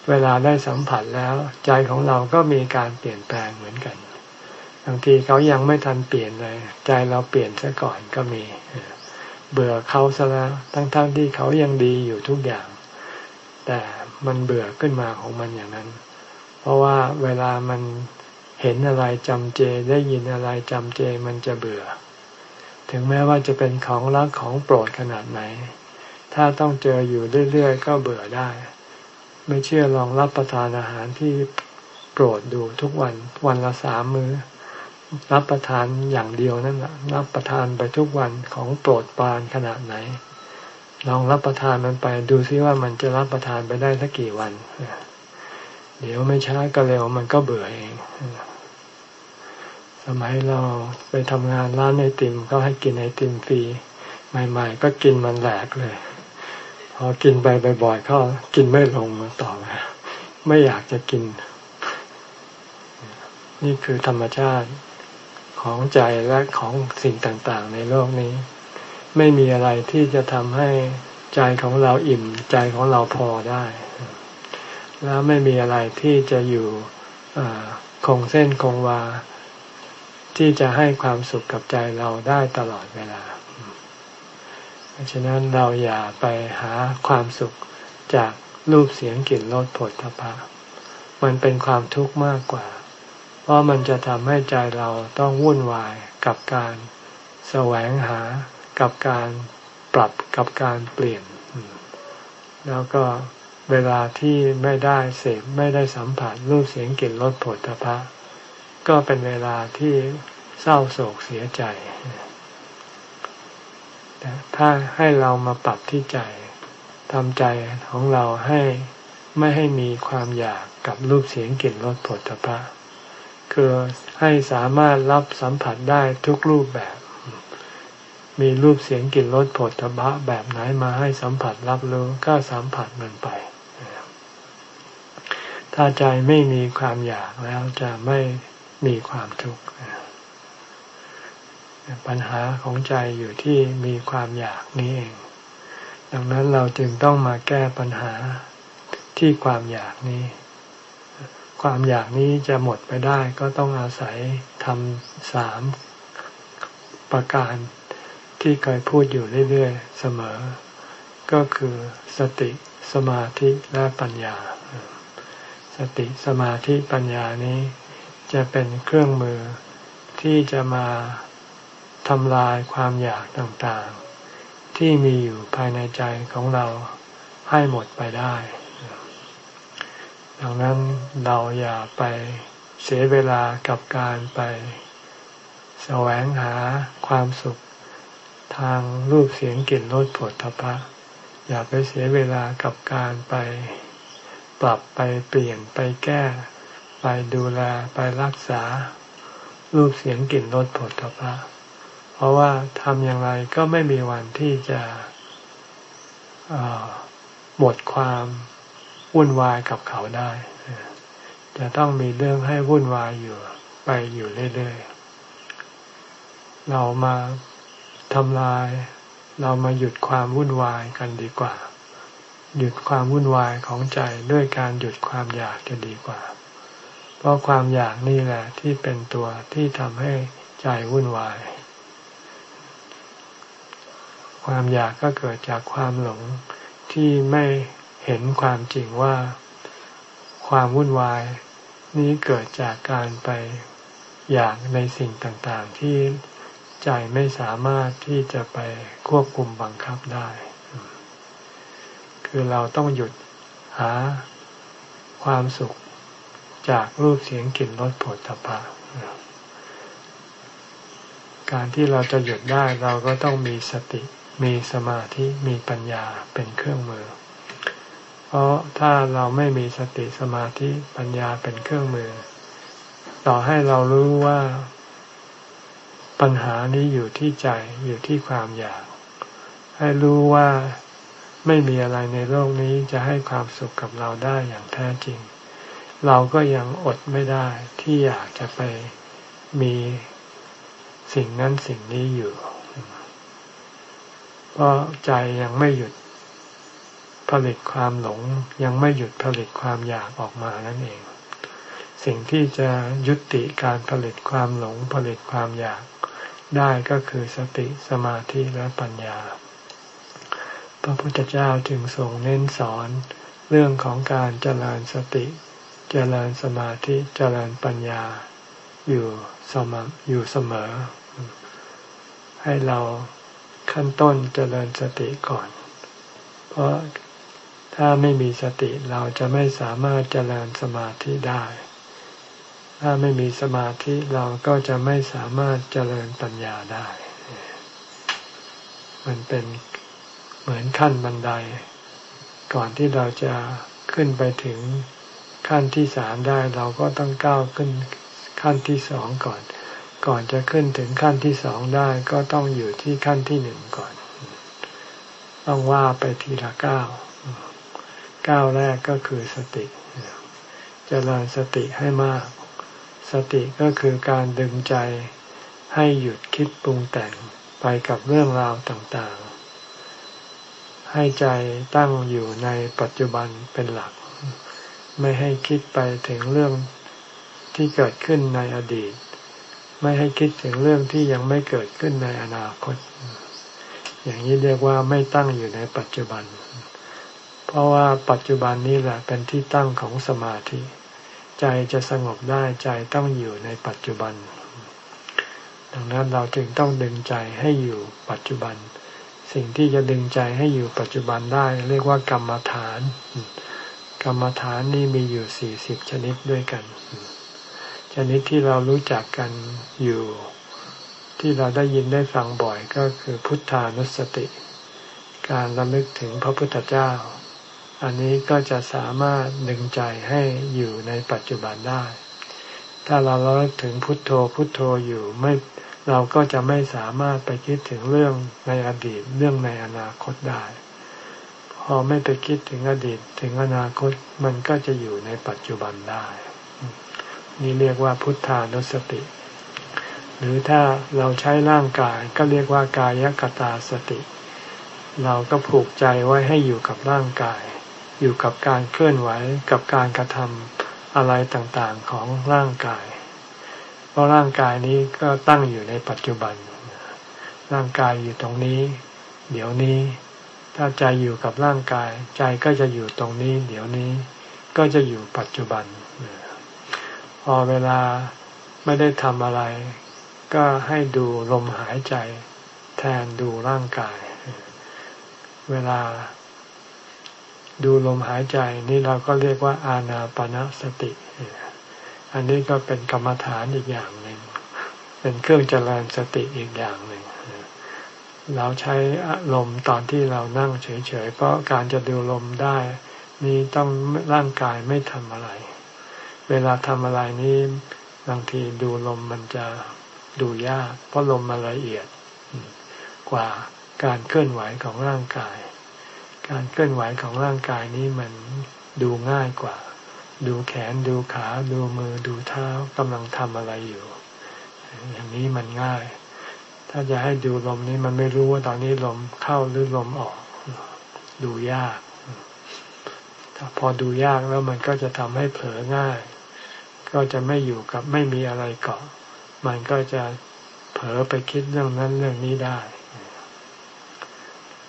A: เวลาได้สัมผัสแล้ว ใจของเราก็มีการเปลี่ยนแปลงเหมือนกันบางทีเขายังไม่ทันเปลี่ยนเลย ใจเราเปลี่ยนซะก่อนก็มี เบื่อเขาซะแล้วทั้งๆทที่เขายังดีอยู่ทุกอย่าง แต่มันเบื่อขึ้นมาของมันอย่างนั้น เพราะว่าเวลามันเห็นอะไรจำเจได้ยินอะไรจำเจมันจะเบื่อ ถึงแม้ว่าจะเป็นของรักของโปรดขนาดไหน ถ้าต้องเจออยู่เรื่อยๆก็เบื่อได้ ไม่เชื่อลองรับประทานอาหารที่โปรดดูทุกวันวันละสามมือ้อ รับประทานอย่างเดียวนั่นแหละรับประทานไปทุกวันของโปรดปานขนาดไหน ลองรับประทานมันไปดูซิว่ามันจะรับประทานไปได้สักกี่วัน เดี๋ยวไม่ช้าก็เร็วมันก็เบื่อเองสมัยเราไปทำงานร้านไอติมก็ให้กินไอติมฟรีใหม่ ๆ ก็กินมันแหลกเลย พอกินไปบ่อยๆก็กินไม่ลงต่อมาไม่อยากจะกิน นี่คือธรรมชาติของใจและของสิ่งต่างๆ ในโลกนี้ ไม่มีอะไรที่จะทำให้ใจของเราอิ่ม ใจของเราพอได้ แล้วไม่มีอะไรที่จะอยู่คงเส้นคงวา ที่จะให้ความสุขกับใจเราได้ตลอดเวลา เพราะฉะนั้นเราอย่าไปหาความสุขจากรูปเสียงกลิ่นรสผลทพะมันเป็นความทุกข์มากกว่า เพราะมันจะทำให้ใจเราต้องวุ่นวายกับการแสวงหากับการปรับกับการเปลี่ยน แล้วก็เวลาที่ไม่ได้เสพไม่ได้สัมผัสรูปเสียงกลิ่นรสผลทพะก็เป็นเวลาที่เศร้าโศกเสียใจ ถ้าให้เรามาปรับที่ใจทำใจของเราให้ไม่ให้มีความอยากกับรูปเสียงกลิ่นรสผลตภะคือให้สามารถรับสัมผัสได้ทุกรูปแบบ มีรูปเสียงกลิ่นรสผลตภะแบบไหนมาให้สัมผัสรับรู้ก็สัมผัสมันไป ถ้าใจไม่มีความอยากแล้วจะไม่มีความทุกข์ ปัญหาของใจอยู่ที่มีความอยากนี้เอง ดังนั้นเราจึงต้องมาแก้ปัญหาที่ความอยากนี้ ความอยากนี้จะหมดไปได้ก็ต้องอาศัยทำสามประการที่เคยพูดอยู่เรื่อยๆเสมอ ก็คือสติสมาธิและปัญญา สติสมาธิปัญญานี้จะเป็นเครื่องมือที่จะมา ทำลายความอยากต่างๆ ที่มีอยู่ภายในใจของเราให้หมดไปได้ ดังนั้นเราอย่าไปเสียเวลากับการไปแสวงหาความสุขทางรูปเสียงกลิ่นรสผลทพะ อย่าไปเสียเวลากับการไปปรับไปเปลี่ยนไปแก้ ไปดูแลไปรักษา รูปเสียงกลิ่นรสผลทพะ ราะว่าทำอย่างไรก็ไม่มีวันที่จะหมดความวุ่นวายกับเขาได้ จะต้องมีเรื่องให้วุ่นวายอยู่ไปอยู่เรื่อยๆ เรามาทำลาย เรามาหยุดความวุ่นวายกันดีกว่า หยุดความวุ่นวายของใจด้วยการหยุดความอยากจะดีกว่า เพราะความอยากนี่แหละที่เป็นตัวที่ทำให้ใจวุ่นวาย ความอยากก็เกิดจากความหลงที่ไม่เห็นความจริงว่าความวุ่นวาย นี้เกิดจากการไปอยากในสิ่งต่างๆ ที่ใจไม่สามารถที่จะไปควบคุมบังคับได้ คือเราต้องหยุดหาความสุขจากรูปเสียงกลิ่นรสผลตภะการที่เราจะหยุดได้เราก็ต้องมีสติ มีสมาธิมีปัญญาเป็นเครื่องมือ เพราะถ้าเราไม่มีสติสมาธิปัญญาเป็นเครื่องมือ ต่อให้เรารู้ว่า ปัญหานี้อยู่ที่ใจอยู่ที่ความอยาก ให้รู้ว่าไม่มีอะไรในโลกนี้จะให้ความสุขกับเราได้อย่างแท้จริง เราก็ยังอดไม่ได้ที่อยากจะไปมีสิ่งนั้นสิ่งนี้อยู่ เพราะใจยังไม่หยุดผลิตความหลง ยังไม่หยุดผลิตความอยากออกมานั่นเอง สิ่งที่จะยุติการผลิตความหลงผลิตความอยากได้ก็คือสติสมาธิและปัญญา พระพุทธเจ้าจึงทรงเน้นสอนเรื่องของการเจริญสติ เจริญสมาธิเจริญปัญญาอยู่สมอยู่เสมอ ให้เรา ขั้นต้นเจริญสติก่อน เพราะถ้าไม่มีสติเราจะไม่สามารถเจริญสมาธิได้ ถ้าไม่มีสมาธิเราก็จะไม่สามารถเจริญปัญญาได้ มันเป็นเหมือนขั้นบันได ก่อนที่เราจะขึ้นไปถึงขั้นที่สามได้เราก็ต้องก้าวขึ้นขั้นที่สองก่อน ก่อนจะขึ้นถึงขั้นที่สองได้ก็ต้องอยู่ที่ขั้นที่หนึ่งก่อน ต้องว่าไปทีละก้าวก้าวแรกก็คือสติจเจริญสติให้มาก สติก็คือการดึงใจให้หยุดคิดปรุงแต่งไปกับเรื่องราวต่างๆ ให้ใจตั้งอยู่ในปัจจุบันเป็นหลัก ไม่ให้คิดไปถึงเรื่องที่เกิดขึ้นในอดีต ไม่ให้คิดถึงเรื่องที่ยังไม่เกิดขึ้นในอนาคต อย่างนี้เรียกว่าไม่ตั้งอยู่ในปัจจุบัน เพราะว่าปัจจุบันนี้แหละเป็นที่ตั้งของสมาธิ ใจจะสงบได้ใจต้องอยู่ในปัจจุบัน ดังนั้นเราจึงต้องดึงใจให้อยู่ปัจจุบัน สิ่งที่จะดึงใจให้อยู่ปัจจุบันได้ เรียกว่ากรรมฐาน กรรมฐานนี่มีอยู่สี่สิบชนิดด้วยกัน ชนิดที่เรารู้จักกันอยู่ ที่เราได้ยินได้ฟังบ่อยก็คือพุทธานุสติ การระลึกถึงพระพุทธเจ้า อันนี้ก็จะสามารถดึงใจให้อยู่ในปัจจุบันได้ ถ้าเราระลึกถึงพุทโธพุทโธอยู่ไม่เราก็จะไม่สามารถไปคิดถึงเรื่องในอดีตเรื่องในอนาคตได้ พอไม่ไปคิดถึงอดีตถึงอนาคตมันก็จะอยู่ในปัจจุบันได้ นี่เรียกว่าพุทธานุสติ หรือถ้าเราใช้ร่างกายก็เรียกว่ากายกตาสติ เราก็ผูกใจไว้ให้อยู่กับร่างกาย อยู่กับการเคลื่อนไหวกับการกระทำอะไรต่างๆของร่างกาย เพราะร่างกายนี้ก็ตั้งอยู่ในปัจจุบัน ร่างกายอยู่ตรงนี้ เดี๋ยวนี้ ถ้าใจอยู่กับร่างกาย ใจก็จะอยู่ตรงนี้ เดี๋ยวนี้ ก็จะอยู่ปัจจุบัน พอเวลาไม่ได้ทำอะไร ก็ให้ดูลมหายใจ แทนดูร่างกาย เวลา ดูลมหายใจนี่เราก็เรียกว่า อาณาปณะสติ อันนี้ก็เป็นกรรมฐานอีกอย่างหนึ่ง เป็นเครื่องเจริญสติอีกอย่างหนึ่งเราใช้ลมตอนที่เรานั่งเฉยๆ เพราะการจะดูลมได้ นี่ต้องร่างกายไม่ทำอะไร เวลาทำอะไรนี้บางทีดูลมมันจะดูยาก เพราะลมมันละเอียดกว่าการเคลื่อนไหวของร่างกาย การเคลื่อนไหวของร่างกายนี้มันดูง่ายกว่า ดูแขนดูขาดูมือดูเท้ากำลังทำอะไรอยู่ อย่างนี้มันง่าย ถ้าจะให้ดูลมนี้มันไม่รู้ว่าตอนนี้ลมเข้าหรือลมออก ดูยากถ้าพอดูยากแล้วมันก็จะทำให้เผลอง่าย ก็จะไม่อยู่กับไม่มีอะไรเกาะ มันก็จะเผลอไปคิดเรื่องนั้นเรื่องนี้ได้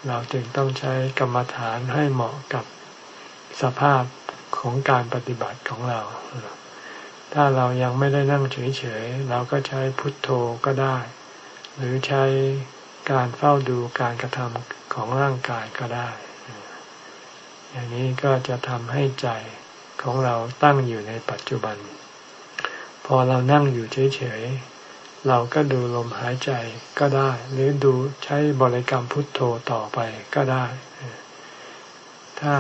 A: เราจึงต้องใช้กรรมฐานให้เหมาะกับสภาพของการปฏิบัติของเรา ถ้าเรายังไม่ได้นั่งเฉยๆ เราก็ใช้พุทโธก็ได้ หรือใช้การเฝ้าดูการกระทำของร่างกายก็ได้ อย่างนี้ก็จะทำให้ใจของเราตั้งอยู่ในปัจจุบัน พอเรานั่งอยู่เฉยๆ เราก็ดูลมหายใจก็ได้ หรือดูใช้บริกรรมพุทโธต่อไปก็ได้ ถ้า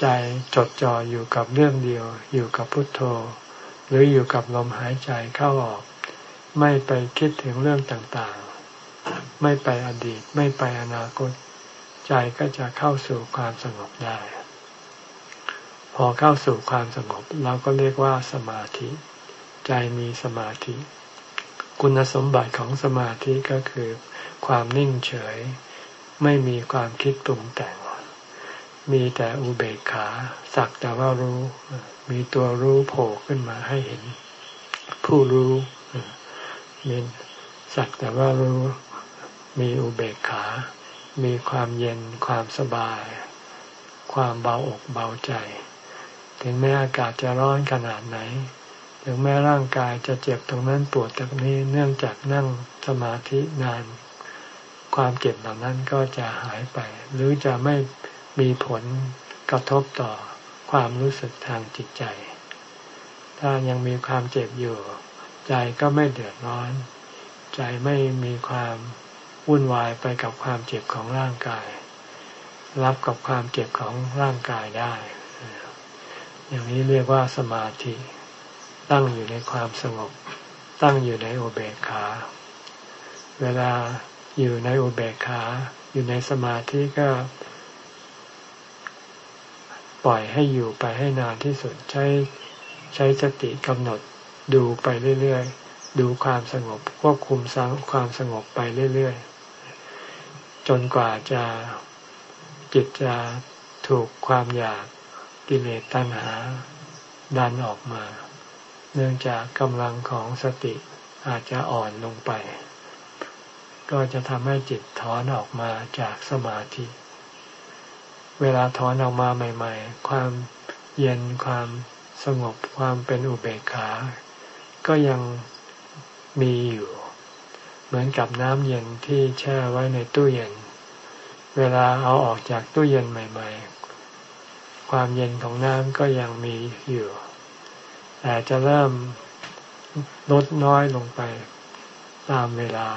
A: ใจจดจ่ออยู่กับเรื่องเดียว อยู่กับพุทโธ หรืออยู่กับลมหายใจเข้าออก ไม่ไปคิดถึงเรื่องต่างๆ ไม่ไปอดีต ไม่ไปอนาคต ใจก็จะเข้าสู่ความสงบได้ พอเข้าสู่ความสงบ เราก็เรียกว่าสมาธิ ใจมีสมาธิ คุณสมบัติของสมาธิก็คือ ความนิ่งเฉย ไม่มีความคิดปรุงแต่ง มีแต่อุเบกขา สักแต่ว่ารู้ มีตัวรู้โผล่ขึ้นมาให้เห็น ผู้รู้มีสักแต่ว่ารู้ มีอุเบกขา มีความเย็น ความสบาย ความเบาอกเบาใจ ถึงแม้อากาศจะร้อนขนาดไหน ถึงแม้ร่างกายจะเจ็บตรงนั้นปวดตรงนี้เนื่องจากนั่งสมาธินาน ความเจ็บเหล่านั้นก็จะหายไป หรือจะไม่มีผลกระทบต่อความรู้สึกทางจิตใจ ถ้ายังมีความเจ็บอยู่ ใจก็ไม่เดือดร้อน ใจไม่มีความวุ่นวายไปกับความเจ็บของร่างกาย รับกับความเจ็บของร่างกายได้ อย่างนี้เรียกว่าสมาธิ ตั้งอยู่ในความสงบ ตั้งอยู่ในโอเบคขา เวลาอยู่ในโอเบคขา อยู่ในสมาธิก็ ปล่อยให้อยู่ไปให้นานที่สุดใช้ใช้สติกำหนดดูไปเรื่อยๆ ดูความสงบควบคุมสังความสงบไปเรื่อยๆ จนกว่าจะจิตจะถูกความอยากกิเลสตัณหาดันออกมา เนื่องจากกำลังของสติอาจจะอ่อนลงไป ก็จะทำให้จิตถอนออกมาจากสมาธิ เวลาถอนออกมาใหม่ ๆ ความเย็นความสงบความเป็นอุเบกขา ก็ยังมีอยู่ เหมือนกับน้ำเย็นที่แช่ไว้ในตู้เย็น เวลาเอาออกจากตู้เย็นใหม่ ๆ ความเย็นของน้ำก็ยังมีอยู่ แต่จะเริ่มลดน้อยลงไปตามเวลา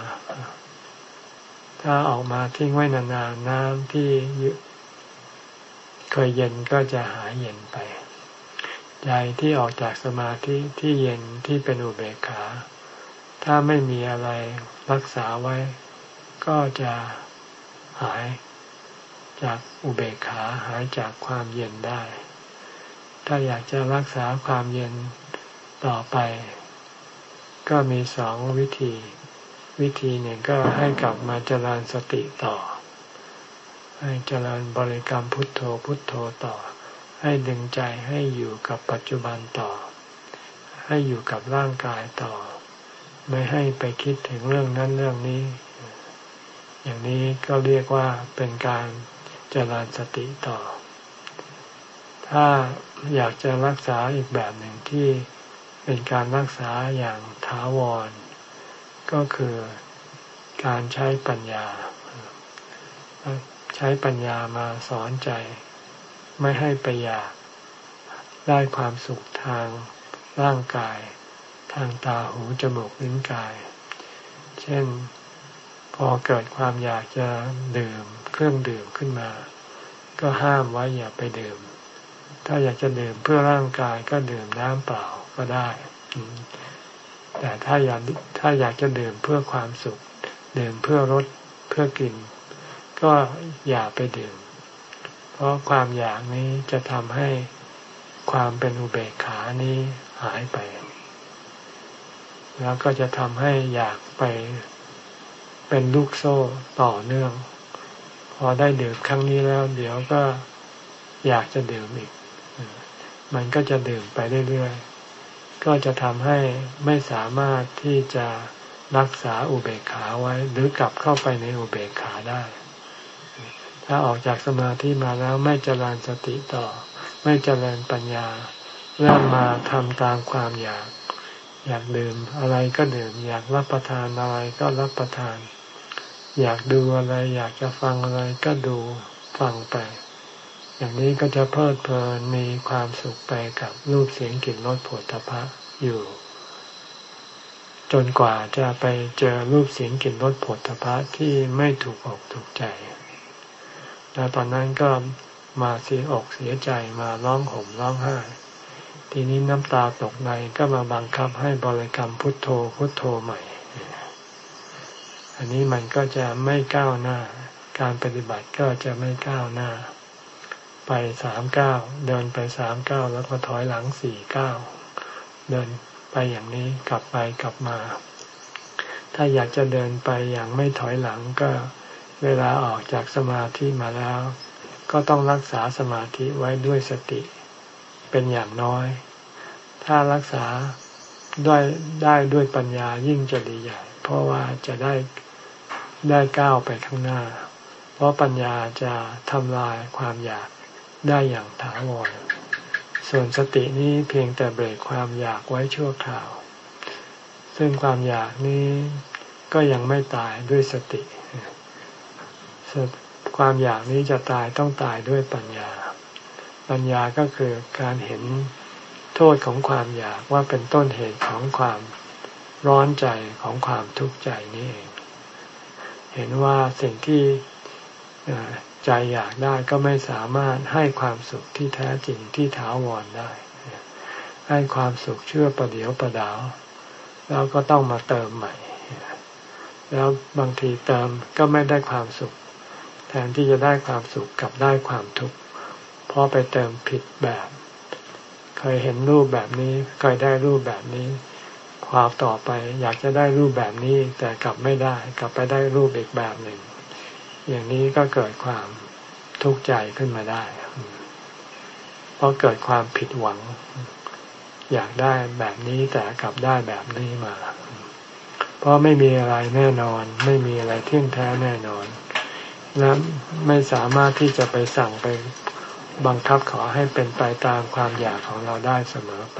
A: ถ้าออกมาทิ้งไว้นานๆน้ำที่เคยเย็นก็จะหายเย็นไป ใจที่ออกจากสมาธิที่เย็นที่เป็นอุเบกขา ถ้าไม่มีอะไรรักษาไว้ ก็จะหายจากอุเบกขาหายจากความเย็นได้ ถ้าอยากจะรักษาความเย็นต่อไป ก็มีสองวิธี วิธีหนึ่งก็ให้กลับมาเจริญสติต่อ ให้เจริญบริกรรมพุทโธพุทโธต่อ ให้ดึงใจให้อยู่กับปัจจุบันต่อ ให้อยู่กับร่างกายต่อ ไม่ให้ไปคิดถึงเรื่องนั้นเรื่องนี้ อย่างนี้ก็เรียกว่าเป็นการเจริญสติต่อ ถ้า อยากจะรักษาอีกแบบหนึ่งที่เป็นการรักษาอย่างถาวร ก็คือการใช้ปัญญา ใช้ปัญญามาสอนใจ ไม่ให้ไปอยากได้ความสุขทางร่างกาย ทางตาหูจมูกลิ้นกาย เช่นพอเกิดความอยากจะดื่มเครื่องดื่มขึ้นมา ก็ห้ามไว้อย่าไปดื่ม ถ้าอยากจะดื่มเพื่อร่างกายก็ดื่มน้ำเปล่าก็ได้ แต่ถ้าอยากถ้าอยากจะดื่มเพื่อความสุข ดื่มเพื่อรสเพื่อกิน ก็อย่าไปดื่ม เพราะความอยากนี้จะทำให้ความเป็นอุเบกขานี้หายไป แล้วก็จะทำให้อยากไปเป็นลูกโซ่ต่อเนื่อง พอได้ดื่มครั้งนี้แล้ว เดี๋ยวก็อยากจะดื่มอีก มันก็จะดื่มไปเรื่อยๆ ก็จะทำให้ไม่สามารถที่จะรักษาอุเบกขาไว้ หรือกลับเข้าไปในอุเบกขาได้ ถ้าออกจากสมาธิมาแล้วไม่เจริญสติต่อ ไม่เจริญปัญญา เริ่มมาทำตามความอยาก อยากดื่มอะไรก็ดื่ม อยากรับประทานอะไรก็รับประทาน อยากดูอะไร อยากจะฟังอะไรก็ดูฟังไป อย่างนี้ก็จะเพลิดเพลินมีความสุขไปกับรูปเสียงกลิ่นรสผลทพะอยู่ จนกว่าจะไปเจอรูปเสียงกลิ่นรสผลทพะที่ไม่ถูกอกถูกใจ แล้วตอนนั้นก็มาเสียอกเสียใจมาร้องห่มร้องไห้ ทีนี้น้ำตาตกในก็มาบังคับให้บริกรรมพุทโธพุทโธใหม่ อันนี้มันก็จะไม่ก้าวหน้า การปฏิบัติก็จะไม่ก้าวหน้า ไปสามเก้าเดินไปสามเก้าแล้วก็ถอยหลังสี่เก้าเดินไปอย่างนี้กลับไปกลับมา ถ้าอยากจะเดินไปอย่างไม่ถอยหลังก็เวลาออกจากสมาธิมาแล้ว ก็ต้องรักษาสมาธิไว้ด้วยสติ เป็นอย่างน้อย ถ้ารักษาด้วยได้ด้วยปัญญายิ่งจะดีใหญ่ เพราะว่าจะได้ได้ก้าวไปข้างหน้า เพราะปัญญาจะทำลายความอยาก ได้อย่างถาวร ส่วนสตินี้เพียงแต่เบรกความอยากไว้ชั่วคราว ซึ่งความอยากนี้ก็ยังไม่ตายด้วยสติ ความอยากนี้จะตายต้องตายด้วยปัญญา ปัญญาก็คือการเห็นโทษของความอยากว่าเป็นต้นเหตุของความร้อนใจของความทุกข์ใจนี่เอง เห็นว่าสิ่งที่ ใจอยากได้ก็ไม่สามารถให้ความสุขที่แท้จริงที่ถาวรได้ ให้ความสุขเชื่อประเดียวประดาว แล้วก็ต้องมาเติมใหม่ แล้วบางทีเติมก็ไม่ได้ความสุข แทนที่จะได้ความสุขกลับได้ความทุกข์เพราะไปเติมผิดแบบ เคยเห็นรูปแบบนี้เคยได้รูปแบบนี้ความต่อไปอยากจะได้รูปแบบนี้แต่กลับไม่ได้ กลับไปได้รูปอีกแบบหนึ่ง อย่างนี้ก็เกิดความทุกข์ใจขึ้นมาได้ เพราะเกิดความผิดหวัง อยากได้แบบนี้แต่กลับได้แบบนี้มา เพราะไม่มีอะไรแน่นอน ไม่มีอะไรเที่ยงแท้แน่นอน และไม่สามารถที่จะไปสั่งไปบังคับขอให้เป็นไปตามความอยากของเราได้เสมอไป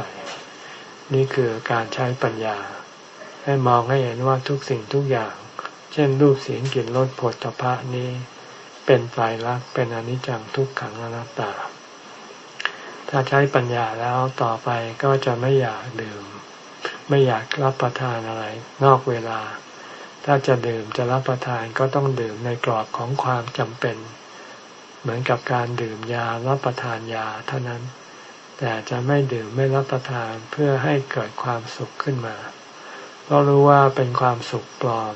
A: นี่คือการใช้ปัญญา ให้มองให้เห็นว่าทุกสิ่งทุกอย่าง เช่นรูปเสียงกลิ่นรสผลตภะนี้ เป็นไตรลักษณ์เป็นอนิจจังทุกขังอนัตตา ถ้าใช้ปัญญาแล้วต่อไปก็จะไม่อยากดื่ม ไม่อยากรับประทานอะไร นอกเวลา ถ้าจะดื่มจะรับประทานก็ต้องดื่มในกรอบของความจำเป็น เหมือนกับการดื่มยารับประทานยาเท่านั้นแต่จะไม่ดื่มไม่รับประทานเพื่อให้เกิดความสุขขึ้นมา เพราะรู้ว่าเป็นความสุขปลอม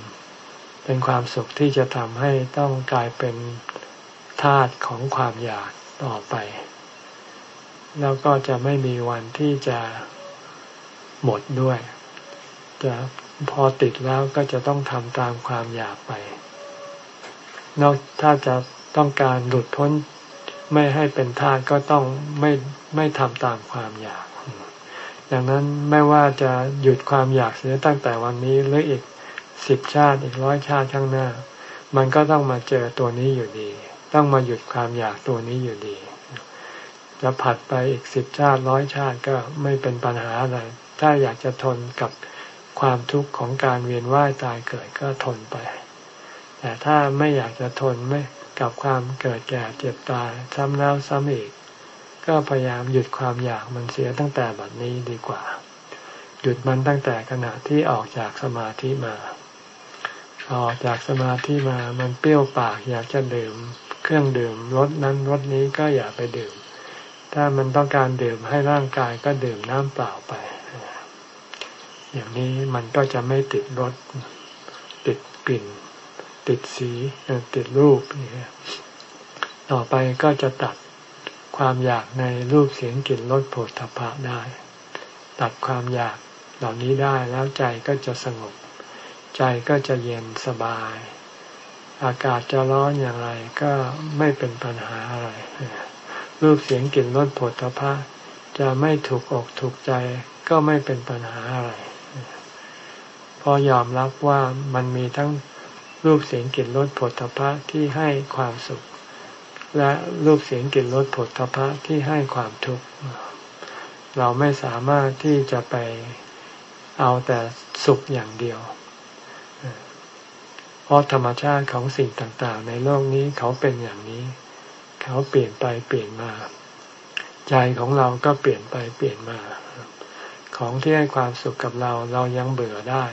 A: เป็นความสุขที่จะทำให้ต้องกลายเป็นธาตุของความอยากต่อไป แล้วก็จะไม่มีวันที่จะหมดด้วย จะพอติดแล้วก็จะต้องทำตามความอยากไป นอกถ้าจะต้องการหลุดพ้นไม่ให้เป็นทาสก็ต้องไม่ไม่ทำตามความอยาก ดังนั้นไม่ว่าจะหยุดความอยากเสียตั้งแต่วันนี้หรืออีก สิบชาติอีกร้อยชาติข้างหน้า มันก็ต้องมาเจอตัวนี้อยู่ดี ต้องมาหยุดความอยากตัวนี้อยู่ดี จะผัดไปอีกสิบชาติร้อยชาติก็ไม่เป็นปัญหาอะไร ถ้าอยากจะทนกับความทุกข์ของการเวียนว่ายตายเกิดก็ทนไป แต่ถ้าไม่อยากจะทนไม่กับความเกิดแก่เจ็บตายซ้ำแล้วซ้ำอีก ก็พยายามหยุดความอยากมันเสียตั้งแต่บัดนี้ดีกว่า หยุดมันตั้งแต่ขณะที่ออกจากสมาธิมา ออกจากสมาธิมามันเปรี้ยวปากอยากจะดื่ม เครื่องดื่มรสนั้นรสนี้ก็อย่าไปดื่ม ถ้ามันต้องการดื่มให้ร่างกายก็ดื่มน้ำเปล่าไป อย่างนี้มันก็จะไม่ติดรสติดกลิ่น ติดสีติดรูปนี่ต่อไปก็จะตัดความอยากในรูปเสียงกลิ่นรสโผฏฐัพพะได้ ตัดความอยากเหล่านี้ได้แล้วใจก็จะสงบ ใจก็จะเย็นสบาย อากาศจะร้อนอย่างไรก็ไม่เป็นปัญหาอะไรรูปเสียงกลิ่นรสผฏฐัพพะจะไม่ถูกอกถูกใจก็ไม่เป็นปัญหาอะไร พอยอมรับว่ามันมีทั้งรูปเสียงกลิ่นรสผลทพะที่ให้ความสุข และรูปเสียงกลิ่นรสผลทพะที่ให้ความทุกข์เราไม่สามารถที่จะไปเอาแต่สุขอย่างเดียว เพราะธรรมชาติของสิ่งต่างๆ ในโลกนี้เขาเป็นอย่างนี้ เขาเปลี่ยนไปเปลี่ยนมา ใจของเราก็เปลี่ยนไปเปลี่ยนมา ของที่ให้ความสุขกับเราเรายังเบื่อได้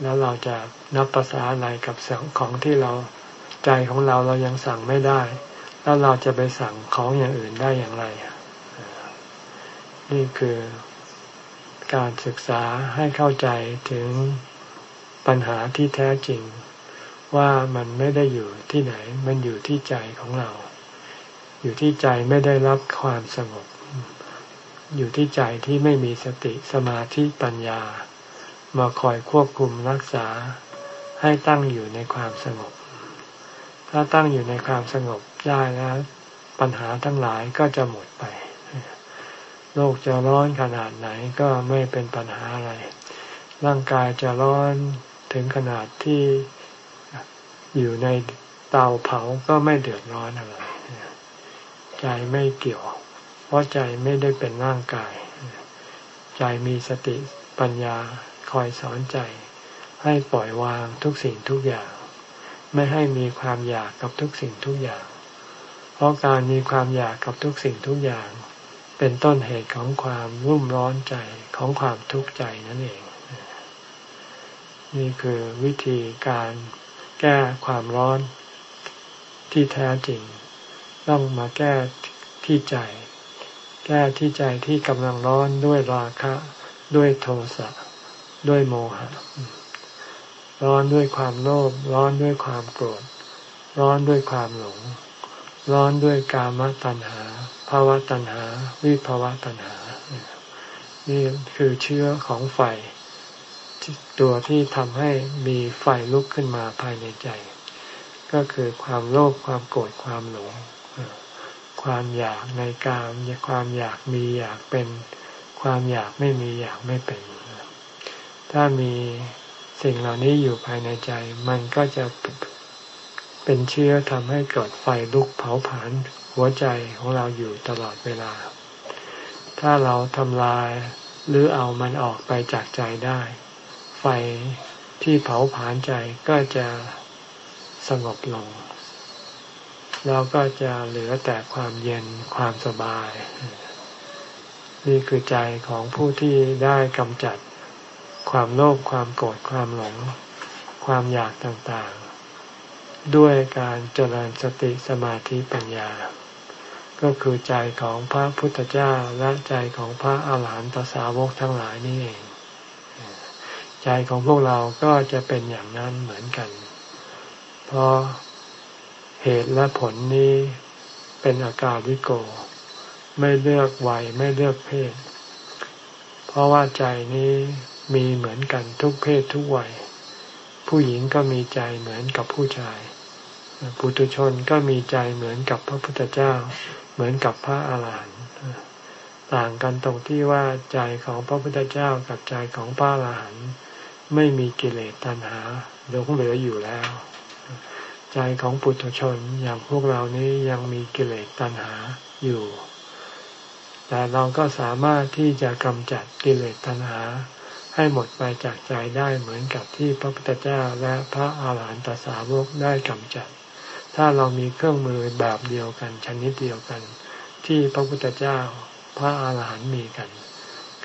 A: แล้วเราจะนับภาษาอะไรกับสิ่งของที่เราใจของเราเรายังสั่งไม่ได้ แล้วเราจะไปสั่งของอย่างอื่นได้อย่างไร นี่คือการศึกษาให้เข้าใจถึง ปัญหาที่แท้จริง ว่ามันไม่ได้อยู่ที่ไหน มันอยู่ที่ใจของเรา อยู่ที่ใจไม่ได้รับความสงบ อยู่ที่ใจที่ไม่มีสติสมาธิปัญญา มาคอยควบคุมรักษาให้ตั้งอยู่ในความสงบ ถ้าตั้งอยู่ในความสงบได้แล้วปัญหาทั้งหลายก็จะหมดไป โลกจะร้อนขนาดไหนก็ไม่เป็นปัญหาอะไร ร่างกายจะร้อน ถึงขนาดที่อยู่ในเตาเผาก็ไม่เดือดร้อนอะไรใจไม่เกี่ยว เพราะใจไม่ได้เป็นร่างกาย ใจมีสติปัญญาคอยสอนใจ ให้ปล่อยวางทุกสิ่งทุกอย่าง ไม่ให้มีความอยากกับทุกสิ่งทุกอย่าง เพราะการมีความอยากกับทุกสิ่งทุกอย่าง เป็นต้นเหตุของความรุ่มร้อนใจของความทุกข์ใจนั่นเอง นี่คือวิธีการแก้ความร้อนที่แท้จริง ต้องมาแก้ที่ใจ แก้ที่ใจที่กำลังร้อนด้วยราคะ ด้วยโทสะด้วยโมหะ ร้อนด้วยความโลภร้อนด้วยความโกรธ ร้อนด้วยความหลง ร้อนด้วยกามตัณหาภาวะตัณหา วิภาวะตัณหา นี่คือเชื้อของไฟ ตัวที่ทำให้มีไฟลุกขึ้นมาภายในใจ ก็คือความโลภความโกรธความหลง ความอยากในกามความอยากมีอยากเป็น ความอยากไม่มีอยากไม่เป็น ถ้ามีสิ่งเหล่านี้อยู่ภายในใจ มันก็จะเป็นเชื้อทำให้เกิดไฟลุกเผาผลาญหัวใจของเราอยู่ตลอดเวลา ถ้าเราทำลายหรือเอามันออกไปจากใจได้ ไฟที่เผาผลาญใจก็จะสงบลง แล้วก็จะเหลือแต่ความเย็นความสบาย นี่คือใจของผู้ที่ได้กำจัดความโลภความโกรธความหลง ความอยากต่างๆ ด้วยการเจริญสติสมาธิปัญญา ก็คือใจของพระพุทธเจ้าและใจของพระอาหารหันตสาวกทั้งหลายนี่เอง ใจของพวกเราก็จะเป็นอย่างนั้นเหมือนกัน เพราะเหตุและผลนี้เป็นอากาลิโก ไม่เลือกวัยไม่เลือกเพศ เพราะว่าใจนี้มีเหมือนกันทุกเพศทุกวัย ผู้หญิงก็มีใจเหมือนกับผู้ชาย ปุถุชนก็มีใจเหมือนกับพระพุทธเจ้า เหมือนกับพระอาหารหันต์ต่างกันตรงที่ว่าใจของพระพุทธเจ้ากับใจของพระอาหารหันต์ ไม่มีกิเลสตัณหาหลงเหลืออยู่แล้ว ใจของปุถุชนอย่างพวกเรานี้ยังมีกิเลสตัณหาอยู่ แต่เราก็สามารถที่จะกำจัดกิเลสตัณหา ให้หมดไปจากใจได้เหมือนกับที่พระพุทธเจ้าและพระอาหารหันตสาวกได้กำจัด ถ้าเรามีเครื่องมือแบบเดียวกันชนิดเดียวกัน ที่พระพุทธเจ้าพระอาหารหันต์มีกัน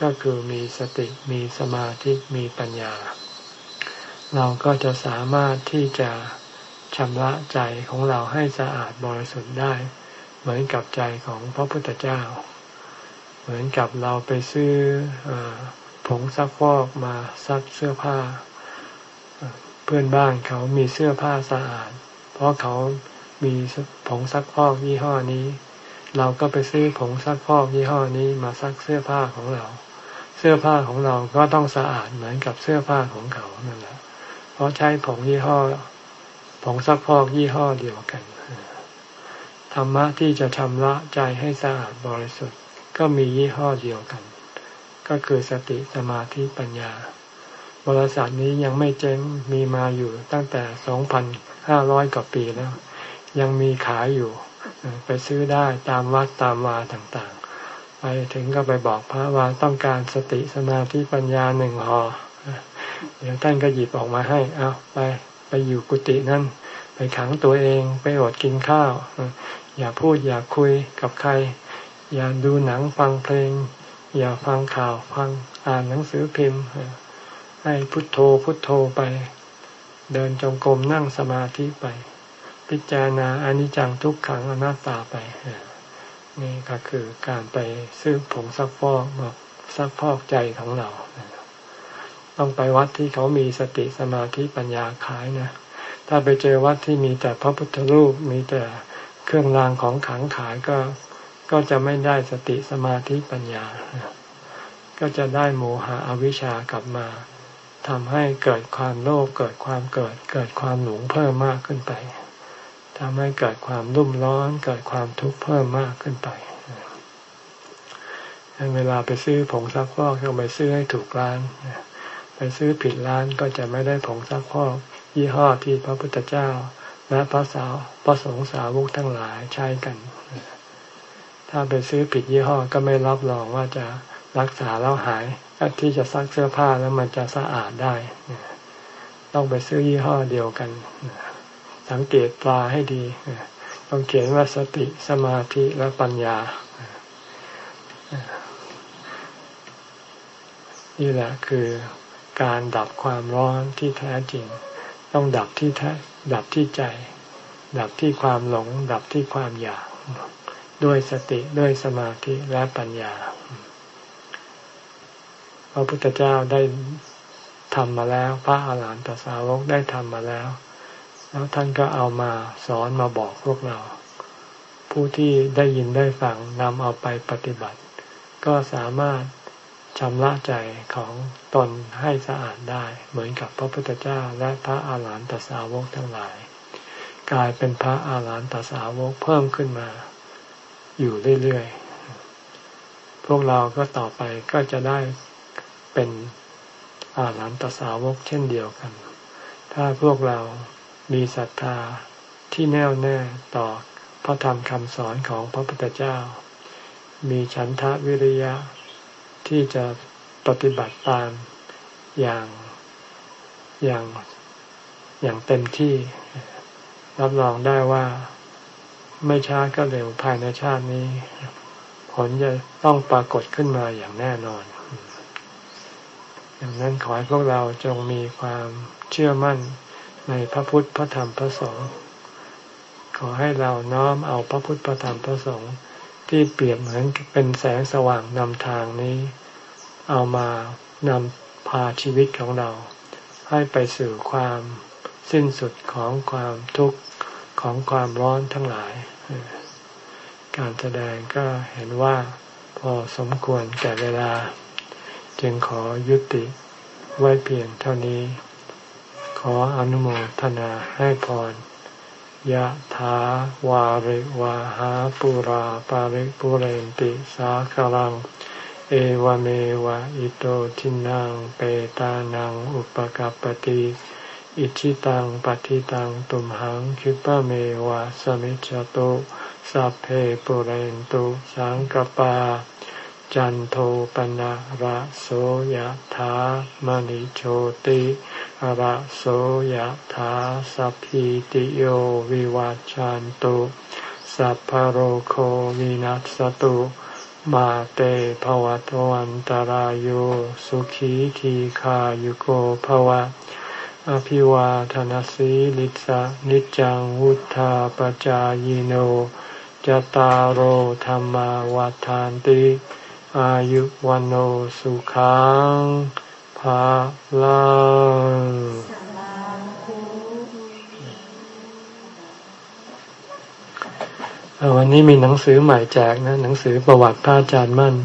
A: ก็คือมีสติมีสมาธิมีปัญญา เราก็จะสามารถที่จะชำระใจของเราให้สะอาดบริสุทธิ์ได้ เหมือนกับใจของพระพุทธเจ้า เหมือนกับเราไปซื้ออผงซักฟอกมาซักเสื้อผ้า เพื่อนบ้านเขามีเสื้อผ้าสะอาด เพราะเขามีผงซักฟอกยี่ห้อนี้ เราก็ไปซื้อผงซักฟอกยี่ห้อนี้มาซักเสื้อผ้าของเรา เสื้อผ้าของเราก็ต้องสะอาดเหมือนกับเสื้อผ้าของเขานั่นแหละเพราะใช้ผงยี่ห้อผงซักฟอกยี่ห้อเดียวกันธรรมะที่จะชำระใจให้สะอาดบริสุทธิ์ก็มียี่ห้อเดียวกัน ก็คือสติสมาธิปัญญา บริษัทนี้ยังไม่เจ๊งมีมาอยู่ตั้งแต่สองพันห้าร้อยกว่าปีแล้ว ยังมีขายอยู่ ไปซื้อได้ตามวัดตามวาต่าง ไปถึงก็ไปบอกพระว่าต้องการสติสมาธิปัญญาหนึ่งหอเดี๋ยวท่านก็หยิบออกมาให้ เอาไปไปอยู่กุฏินั่น ไปขังตัวเอง ไปอดกินข้าว อย่าพูดอย่าคุยกับใคร อย่าดูหนังฟังเพลง อย่าฟังข่าวฟังอ่านหนังสือพิมพ์ ให้พุทโธพุทโธไป เดินจงกรมนั่งสมาธิไป พิจารณาอนิจจังทุกขังอนัตตาไป นี่ก็คือการไปซื้อผงซักฟอกมาซักพอกใจของเรา ต้องไปวัดที่เขามีสติสมาธิปัญญาขายนะ ถ้าไปเจอวัดที่มีแต่พระพุทธรูปมีแต่เครื่องรางของขังขายก็ก็จะไม่ได้สติสมาธิปัญญา ก็จะได้โมหะอวิชชากลับมาทำให้เกิดความโลภเกิดความเกิด เกิดความหลงเพิ่มมากขึ้นไป ทำให้เกิดความรุ่มร้อน เกิดความทุกข์เพิ่มมากขึ้นไป เวลาไปซื้อผงซักฟอกต้องไปซื้อให้ถูกร้าน ไปซื้อผิดร้านก็จะไม่ได้ผงซักฟอก ยี่ห้อที่พระพุทธเจ้า และพระสาวพระสงฆ์สาวกทั้งหลายใช้กัน ถ้าไปซื้อผิดยี่ห้อก็ไม่รับรองว่าจะรักษาแล้วหายที่จะซักเสื้อผ้าแล้วมันจะสะอาดได้ ต้องไปซื้อยี่ห้อเดียวกัน สังเกตปลาให้ดี ต้องเขียนว่าสติสมาธิและปัญญา นี่แหละคือการดับความร้อนที่แท้จริง ต้องดับที่แท้ดับที่ใจ ดับที่ความหลง ดับที่ความอยาก ด้วยสติด้วยสมาธิและปัญญาพระพุทธเจ้าได้ทำมาแล้ว พระอาหารหันตสาวกได้ทำมาแล้ว แล้วท่านก็เอามาสอนมาบอกพวกเรา ผู้ที่ได้ยินได้ฟังนำเอาไปปฏิบัติ ก็สามารถชำระใจของตนให้สะอาดได้ เหมือนกับพระพุทธเจ้าและพระอาหารหันตสาวกทั้งหลาย กลายเป็นพระอาหารหันตสาวกเพิ่มขึ้นมา อยู่เรื่อยๆ พวกเราก็ต่อไปก็จะได้เป็นอาหารหันตสาวกเช่นเดียวกัน ถ้าพวกเรา มีศรัทธาที่แน่วแน่ต่อพระธรรมคำสอนของพระพุทธเจ้า มีฉันทะวิริยะที่จะปฏิบัติตามอย่างอย่างอย่างเต็มที่ รับรองได้ว่าไม่ช้าก็เร็วภายในชาตินี้ ผลจะต้องปรากฏขึ้นมาอย่างแน่นอนดังนั้นขอให้พวกเราจงมีความเชื่อมั่น ในพระพุทธพระธรรมพระสงฆ์ขอให้เราน้อมเอาพระพุทธพระธรรมพระสงฆ์ที่เปรียบเหมือนเป็นแสงสว่างนำทางนี้ เอามานำพาชีวิตของเรา ให้ไปสู่ความสิ้นสุดของความทุกข์ของความร้อนทั้งหลาย การแสดงก็เห็นว่าพอสมควรแก่เวลา จึงขอยุติไว้เพียงเท่านี้ ขออนุโมทนาให้พรยะถาวาริวาหาปุราปาริปุเรนติสาคลัง เอวเมวะอิโตทินังเปตานังอุปกัปติอิชิตังปฏิตังตุมหังคิปะเมวะสมิจจโตสัพเพปุเรนตุสังกปา จันโทปนะระโสยถามณิโชติระโสยถาสัพพิติโยวิวัจจันตุสัพพโรโควินัสตุมาเตภวัตวันตารโยสุขีทีขายุโกภวะ อภิวาทนสีลิสะนิจังวุธาปจายโนจตารโธรรมวาทานติ อายุวันโอสุขังภาลังวันนี้มีหนังสือใหม่แจกนะ หนังสือประวัติพระอาจารย์มั่น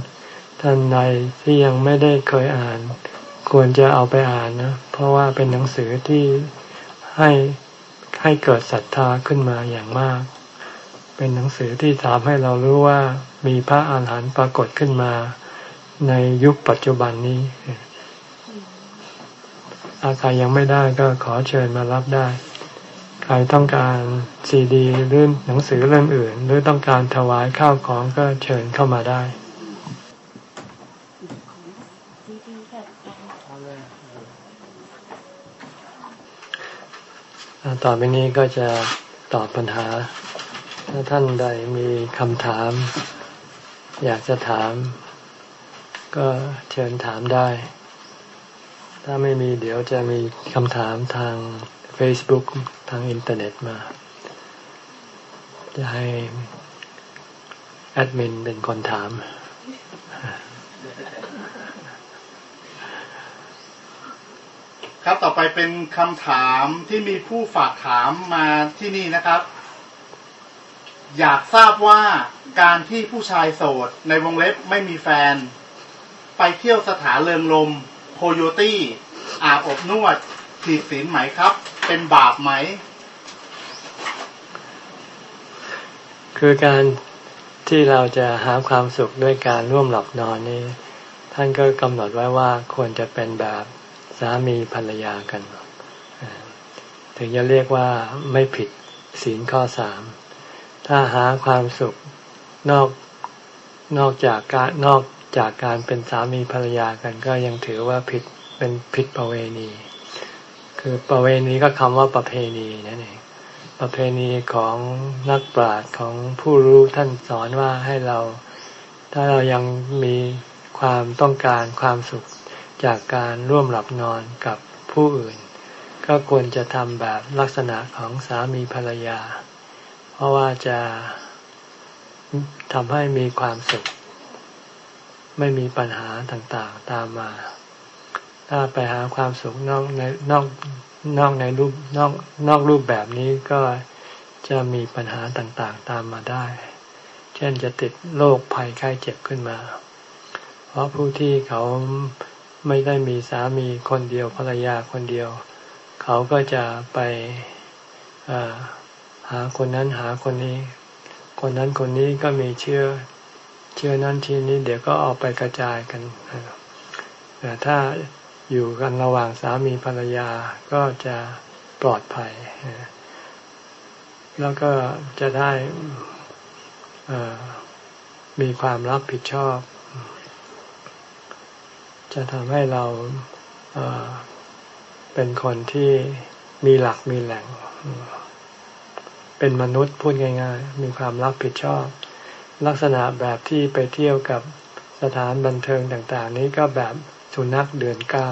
A: ท่านใดที่ยังไม่ได้เคยอ่าน ควรจะเอาไปอ่านนะ เพราะว่าเป็นหนังสือที่ให้ให้เกิดศรัทธาขึ้นมาอย่างมาก เป็นหนังสือที่ทำให้เรารู้ว่ามีพระอาหารหันต์ปรากฏขึ้นมาในยุคปัจจุบันนี้อาใครยังไม่ได้ก็ขอเชิญมารับได้ ใครต้องการซีดีหรือหนังสือเล่มอื่น หรือต้องการถวายข้าวของก็เชิญเข้ามาได้ต่อไปนี้ก็จะตอบปัญหา ถ้าท่านใดมีคำถาม อยากจะถาม ก็เชิญถามได้ ถ้าไม่มีเดี๋ยวจะมีคำถามทาง Facebook ทางอินเทอร์เน็ตมา จะให้แอดมินเป็นคนถาม
B: ครับต่อไปเป็นคำถามที่มีผู้ฝากถามมาที่นี่นะครับ อยากทราบว่าการที่ผู้ชายโสดในวงเล็บไม่มีแฟน ไปเที่ยวสถานเริงลม โคโยตี้ อาบอบนวดผิดศีลไหมครับ เป็นบาปไหม
A: คือการที่เราจะหาความสุขด้วยการร่วมหลับนอนนี้ ท่านก็กำหนดไว้ว่าควรจะเป็นแบบสามีภรรยากัน ถึงจะเรียกว่าไม่ผิดศีลข้อสาม ถ้าหาความสุขนอกนอกจากการนอกจากการเป็นสามีภรรยากัน ก็ยังถือว่าผิดเป็นผิดประเวณี คือประเวณีก็คำว่าประเพณีนั่นเองประเพณีของนักปราชญ์ของผู้รู้ท่านสอนว่าให้เรา ถ้าเรายังมีความต้องการความสุขจากการร่วมหลับนอนกับผู้อื่น ก็ควรจะทำแบบลักษณะของสามีภรรยา ราะว่าจะทำให้มีความสุข ไม่มีปัญหาต่างๆตามมา ถ้าไปหาความสุขนอกในนอกนอกในรูปนอกนอกรูปแบบนี้ก็จะมีปัญหาต่างๆตามมาได้ เช่นจะติดโรคภัยไข้เจ็บขึ้นมา เพราะผู้ที่เขาไม่ได้มีสามีคนเดียวภรรยาคนเดียว เขาก็จะไป หาคนนั้นหาคนนี้ คนนั้นคนนี้ก็มีเชื้อเชื้อนั้นทีนี้เดี๋ยวก็ออกไปกระจายกันแต่ถ้าอยู่กันระหว่างสามีภรรยาก็จะปลอดภัย แล้วก็จะได้มีความรับผิดชอบ จะทำให้เราเป็นคนที่มีหลักมีแหล่ง เป็นมนุษย์พูดง่าย ๆ มีความรับผิดชอบ ลักษณะแบบที่ไปเที่ยวกับสถานบันเทิงต่าง ๆ นี้ก็แบบสุนัขเดือนเก้า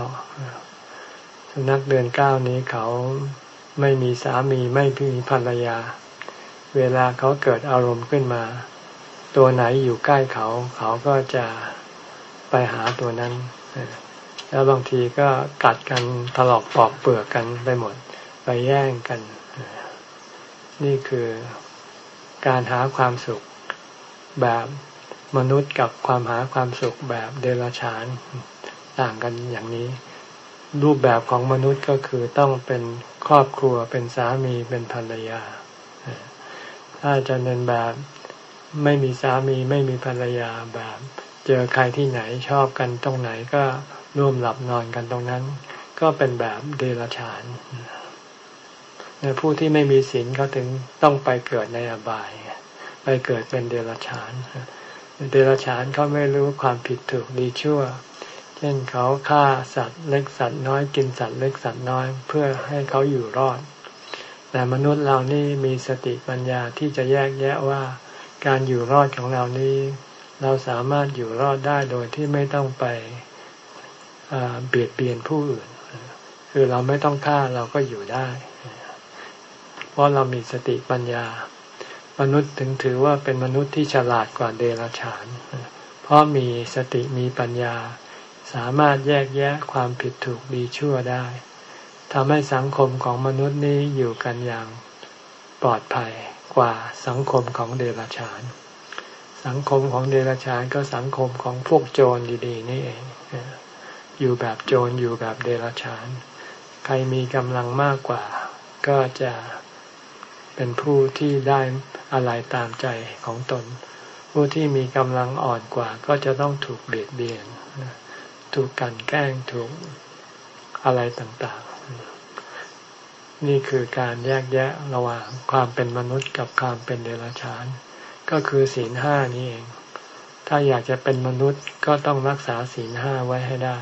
A: สุนัขเดือนเก้านี้เขาไม่มีสามีไม่มีภรรยา เวลาเขาเกิดอารมณ์ขึ้นมา ตัวไหนอยู่ใกล้เขา เขาก็จะไปหาตัวนั้น แล้วบางทีก็กัดกันถลอกปอกเปลือกกันไปหมด ไปแย่งกัน นี่คือการหาความสุขแบบมนุษย์กับความหาความสุขแบบเดรัจฉานต่างกันอย่างนี้ รูปแบบของมนุษย์ก็คือต้องเป็นครอบครัวเป็นสามีเป็นภรรยา ถ้าจะเป็นแบบไม่มีสามีไม่มีภรรยาแบบ เจอใครที่ไหนชอบกันตรงไหนก็ร่วมหลับนอนกันตรงนั้น ก็เป็นแบบเดรัจฉาน ผู้ที่ไม่มีศีลเขาถึงต้องไปเกิดในอบาย ไปเกิดเป็นเดรัจฉานเดรัจฉานเขาไม่รู้ความผิดถูกดีชั่ว เช่นเขาฆ่าสัตว์เล็กสัตว์น้อยกินสัตว์เล็กสัตว์น้อยเพื่อให้เขาอยู่รอด แต่มนุษย์เรานี่มีสติปัญญาที่จะแยกแยะว่าการอยู่รอดของเรานี้ เราสามารถอยู่รอดได้โดยที่ไม่ต้องไปเบียดเบียนผู้อื่น คือเราไม่ต้องฆ่าเราก็อยู่ได้ ราะเรามีสติปัญญา มนุษย์ถึงถือว่าเป็นมนุษย์ที่ฉลาดกว่าเดรัจฉาน เพราะมีสติมีปัญญา สามารถแยกแยะความผิดถูกดีชั่วได้ทำให้สังคมของมนุษย์นี้อยู่กันอย่างปลอดภัยกว่าสังคมของเดรัจฉาน สังคมของเดรัจฉานก็สังคมของพวกโจรดีๆนี่เอง อยู่แบบโจรอยู่แบบเดรัจฉาน ใครมีกำลังมากกว่า ก็จะ เป็นผู้ที่ได้อะไรตามใจของตน ผู้ที่มีกำลังอ่อนกว่าก็จะต้องถูกเบียดเบียนถูกกันแกล้งถูกอะไรต่างๆ นี่คือการแยกแยะระหว่างความเป็นมนุษย์กับความเป็นเดรัจฉาน ก็คือศีลห้านี่เอง ถ้าอยากจะเป็นมนุษย์ก็ต้องรักษาศีลห้าไว้ให้ได้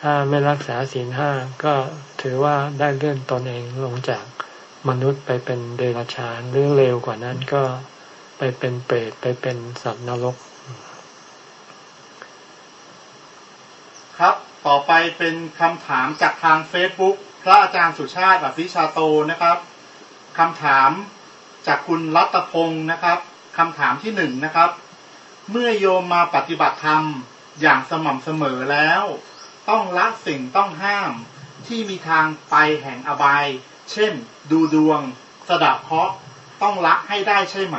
A: ถ้าไม่รักษาศีลห้าก็ถือว่าได้เลื่อนตนเองลงจาก มนุษย์ไปเป็นเดรัจฉานหรือเร็วกว่านั้นก็ไปเป็นเปรตไปเป็นสัตว์นรก
B: ครับต่อไปเป็นคำถามจากทาง Facebook พระอาจารย์สุชาติอภิชาโตนะครับคำถามจากคุณรัตพงศ์นะครับคำถามที่หนึ่งนะครับ เมื่อโยมมาปฏิบัติธรรมอย่างสม่ำเสมอแล้ว ต้องละสิ่งต้องห้ามที่มีทางไปแห่งอบาย เช่น ดูดวง สดับเคราะห์ต้องละให้ได้ใช่ไหม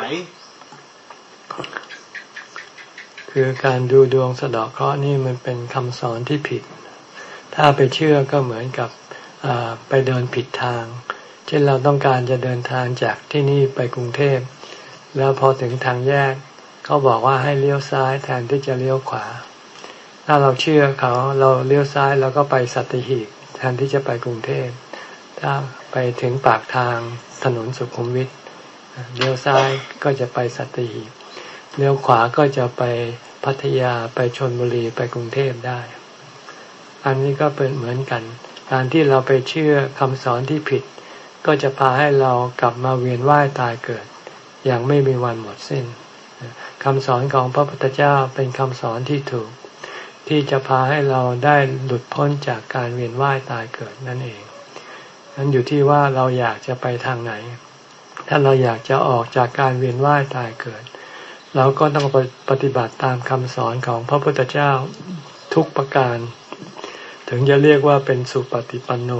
A: คือการดูดวงสะดอกเคราะห์นี่มันเป็นคำสอนที่ผิด ถ้าไปเชื่อก็เหมือนกับไปเดินผิดทาง เช่นเราต้องการจะเดินทางจากที่นี่ไปกรุงเทพ แล้วพอถึงทางแยก เขาบอกว่าให้เลี้ยวซ้ายแทนที่จะเลี้ยวขวา ถ้าเราเชื่อเขาเราเลี้ยวซ้ายเราก็ไปสัตหีบแทนที่จะไปกรุงเทพ ถ้าไปถึงปากทางถนนสุขุมวิทเลี้ยวซ้ายก็จะไปสัตหีบเลี้ยวขวาก็จะไปพัทยาไปชนบุรีไปกรุงเทพได้ อันนี้ก็เป็นเหมือนกัน การที่เราไปเชื่อคำสอนที่ผิด ก็จะพาให้เรากลับมาเวียนว่ายตายเกิด อย่างไม่มีวันหมดสิ้นคำสอนของพระพุทธเจ้าเป็นคำสอนที่ถูก ที่จะพาให้เราได้หลุดพ้นจากการเวียนว่ายตายเกิดนั่นเอง นั้นอยู่ที่ว่าเราอยากจะไปทางไหน ถ้าเราอยากจะออกจากการเวียนว่ายตายเกิด เราก็ต้องปฏิบัติตามคำสอนของพระพุทธเจ้าทุกประการ ถึงจะเรียกว่าเป็นสุปฏิปันโน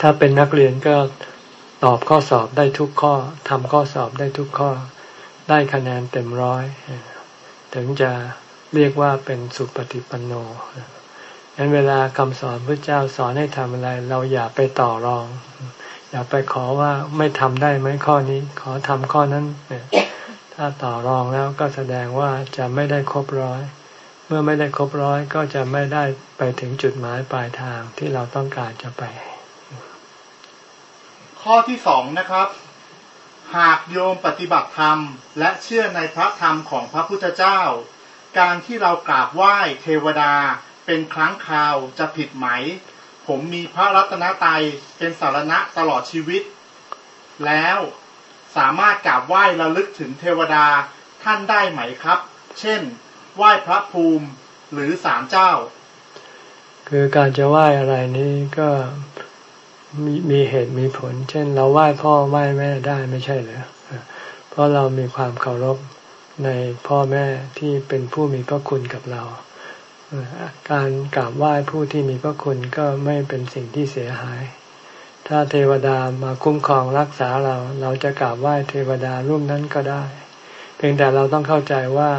A: ถ้าเป็นนักเรียนก็ตอบข้อสอบได้ทุกข้อทำข้อสอบได้ทุกข้อ ได้คะแนนเต็มร้อย ถึงจะเรียกว่าเป็นสุปฏิปันโน งั้นเวลาคำสอนพระเจ้าสอนให้ทำอะไร เราอย่าไปต่อรอง อย่าไปขอว่าไม่ทำได้ไหมข้อนี้ ขอทำข้อนั้นเนี่ยถ้าต่อรองแล้วก็แสดงว่าจะไม่ได้ครบร้อย เมื่อไม่ได้ครบร้อยก็จะไม่ได้ไปถึงจุดหมายปลายทางที่เราต้องการจะไป
B: ข้อที่สองนะครับ หากโยมปฏิบัติธรรม และเชื่อในพระธรรมของพระพุทธเจ้า การที่เรากราบไหว้เทวดา เป็นครั้งคราวจะผิดไหม ผมมีพระรัตนตรัยเป็นสารณะตลอดชีวิต แล้วสามารถกราบไหว้ระลึกถึงเทวดาท่านได้ไหมครับ เช่น ไหว้พระภูมิหรือศาลเจ้า
A: คือการจะไหว้อะไรนี้ก็มีมีเหตุมีผล เช่น เราไหว้พ่อไหว้แม่ได้ไม่ใช่เหรอเพราะเรามีความเคารพในพ่อแม่ที่เป็นผู้มีพระคุณกับเรา การกราบไหว้ผู้ที่มีพระคุณก็ไม่เป็นสิ่งที่เสียหาย ถ้าเทวดามาคุ้มครองรักษาเรา เราจะกราบไหว้เทวดารูปนั้นก็ได้ เพียงแต่เราต้องเข้าใจว่า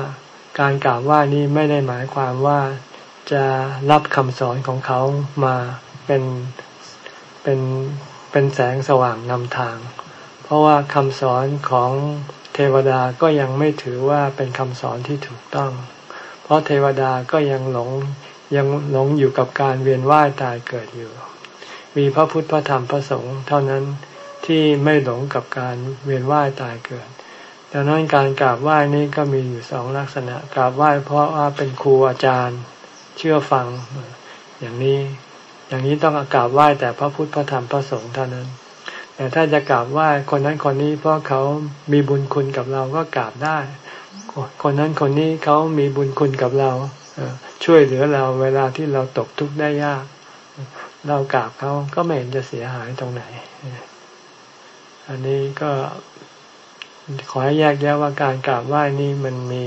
A: การกราบไหว้นี้ไม่ได้หมายความว่าจะรับคำสอนของเขามาเป็นเป็นเป็นแสงสว่างนำทาง เพราะว่าคำสอนของเทวดาก็ยังไม่ถือว่าเป็นคำสอนที่ถูกต้อง เพราะเทวดาก็ยังหลงยังหลงอยู่กับการเวียนว่ายตายเกิดอยู่ มีพระพุทธพระธรรมพระสงฆ์เท่านั้นที่ไม่หลงกับการเวียนว่ายตายเกิด ดังนั้นการกราบไหว้นี้ก็มีอยู่สองลักษณะ กราบไหว้เพราะว่าเป็นครูอาจารย์เชื่อฟังอย่างนี้อย่างนี้ต้องกราบไหว้แต่พระพุทธพระธรรมพระสงฆ์เท่านั้น แต่ถ้าจะกราบไหว้คนนั้นคนนี้เพราะเขามีบุญคุณกับเราก็กราบได้ คนนั้นคนนี้เขามีบุญคุณกับเราช่วยเหลือเราเวลาที่เราตกทุกข์ได้ยาก เรากราบเขาก็ไม่เห็นจะเสียหายตรงไหน อันนี้ก็ขอให้แยกแยะว่าการกราบไหว้นี่มันมี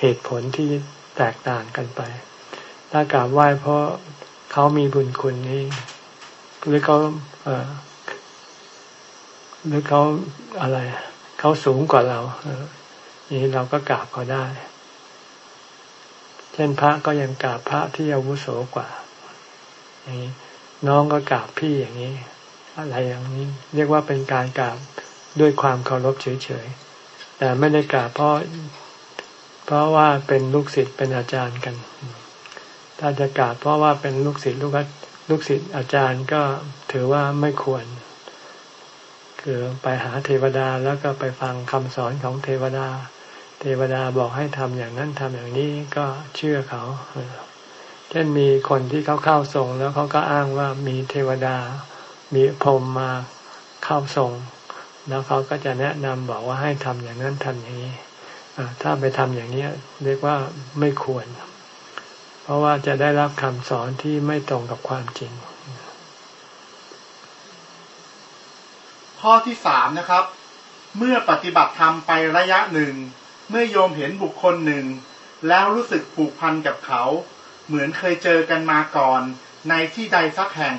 A: เหตุผลที่แตกต่างกันไป ถ้ากราบไหว้เพราะเขามีบุญคุณนี้ หรือเขาเหรือเขาอะไร เขาสูงกว่าเรา นี้เราก็กราบเขาได้ เช่นพระก็ยังกราบพระที่อาวุโสกว่าอย่างนี้น้องก็กราบพี่อย่างนี้ อะไรอย่างนี้ เรียกว่าเป็นการกราบด้วยความเคารพเฉยๆ แต่ไม่ได้กราบเพราะเพราะว่าเป็นลูกศิษย์เป็นอาจารย์กัน ถ้าจะกราบเพราะว่าเป็นลูกศิษย์ลูกลูกศิษย์อาจารย์ก็ถือว่าไม่ควร คือไปหาเทวดาแล้วก็ไปฟังคำสอนของเทวดา เทวดาบอกให้ทำอย่างนั้นทำอย่างนี้ก็เชื่อเขา เช่นมีคนที่เขาเข้าทรงแล้วเขาก็อ้างว่ามีเทวดา มีพรมมาเข้าทรง แล้วเขาก็จะแนะนำบอกว่าให้ทำอย่างนั้นทำอย่างนี้ถ้าไปทำอย่างนี้เรียกว่าไม่ควร เพราะว่าจะได้รับคำสอนที่ไม่ตรงกับความจริง
B: ข้อที่สามนะครับ เมื่อปฏิบัติธรรมไประยะหนึ่ง เมื่อโยมเห็นบุคคลหนึ่ง แล้วรู้สึกผูกพันกับเขา เหมือนเคยเจอกันมาก่อน ในที่ใดสักแห่ง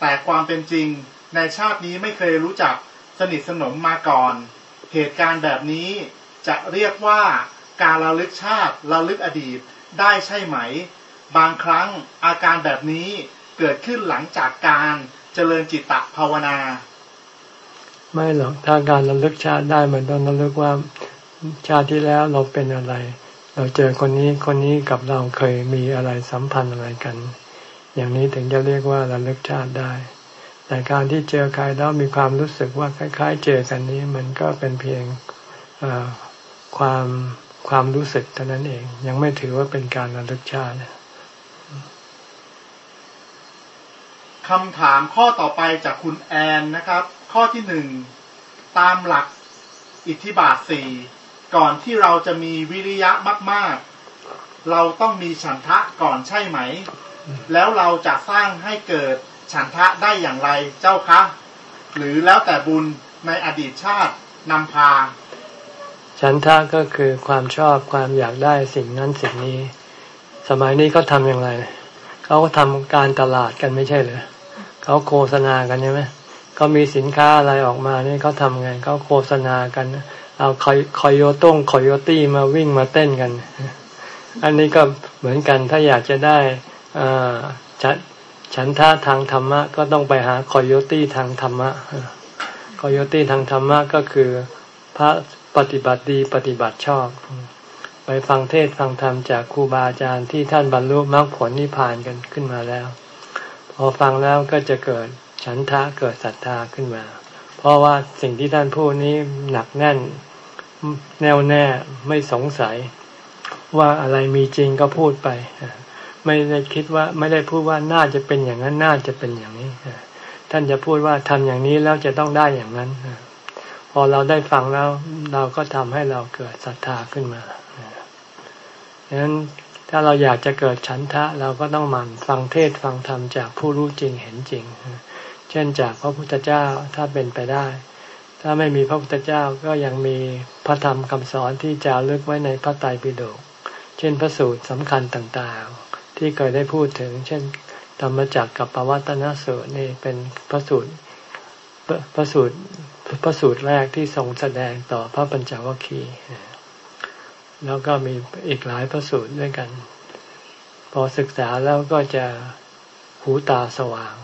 B: แต่ความเป็นจริง ในชาตินี้ไม่เคยรู้จักสนิทสนมมาก่อน เหตุการณ์แบบนี้จะเรียกว่าการระลึกชาติระลึกอดีตได้ใช่ไหม บางครั้งอาการแบบนี้เกิดขึ้นหลังจากการเจริญจิตตภาวนา
A: ไม่หรอกถ้าการระลึกชาติได้มันต้องระลึกว่า ชาติที่แล้วเราเป็นอะไร เราเจอคนนี้คนนี้กับเราเคยมีอะไรสัมพันธ์อะไรกัน อย่างนี้ถึงจะเรียกว่าระลึกชาติได้ แต่การที่เจอใครแล้วมีความรู้สึกว่าคล้าย ๆ เจอกันนี้มันก็เป็นเพียงความความรู้สึกเท่านั้นเอง ยังไม่ถือว่าเป็นการระลึกชาติ
B: คำถามข้อต่อไปจากคุณแอนนะครับ ข้อที่หนึ่งตามหลักอิทธิบาทสี่ ก่อนที่เราจะมีวิริยะมาก ๆ เราต้องมีฉันทะก่อนใช่ไหม แล้วเราจะสร้างให้เกิดฉันทะได้อย่างไรเจ้าคะ หรือแล้วแต่บุญในอดีตชาตินำพา
A: ฉันทะก็คือความชอบความอยากได้สิ่งนั้นสิ่งนี้ สมัยนี้เขาทำอย่างไร เขาก็ทำการตลาดกันไม่ใช่เหรอเขาโฆษณากันใช่ไหมเขามีสินค้าอะไรออกมานี่เขาทำไงเขาโฆษณากัน เอาคอยคอยโยต้งคอยโยตี้มาวิ่งมาเต้นกัน อันนี้ก็เหมือนกันถ้าอยากจะได้ฉันฉันท่าทางธรรมะ ก็ต้องไปหาคอยโยตี้ทางธรรมะคอยโยตี้ทางธรรมะก็คือพระปฏิบัติดีปฏิบัติชอบ ไปฟังเทศฟังธรรมจากครูบาอาจารย์ที่ท่านบรรลุมรรคผลนิพพานกันขึ้นมาแล้ว พอฟังแล้วก็จะเกิดฉันทะเกิดศรัทธาขึ้นมา เพราะว่าสิ่งที่ท่านพูดนี้หนักแน่น แน่วแน่ไม่สงสัย ว่าอะไรมีจริงก็พูดไป ไม่ได้คิดว่าไม่ได้พูดว่าน่าจะเป็นอย่างนั้นน่าจะเป็นอย่างนี้ท่านจะพูดว่าทำอย่างนี้แล้วจะต้องได้อย่างนั้นพอเราได้ฟังแล้วเราก็ทำให้เราเกิดศรัทธาขึ้นมาดังนั้นถ้าเราอยากจะเกิดฉันทะ เราก็ต้องหมั่นฟังเทศฟังธรรมจากผู้รู้จริงเห็นจริง เช่นจากพระพุทธเจ้าถ้าเป็นไปได้ ถ้าไม่มีพระพุทธเจ้าก็ยังมีพระธรรมคำสอนที่จารึกไว้ในพระไตรปิฎกเช่นพระสูตรสำคัญต่างๆ ที่เคยได้พูดถึง เช่นธรรมจักรกับปวัตนสูตรนี่เป็นพระสูตรพระสูตรพระสูตรแรกที่ทรงแสดงต่อพระปัญจวัคคีย์แล้วก็มีอีกหลายพระสูตรด้วยกัน พอศึกษาแล้วก็จะหูตาสว่าง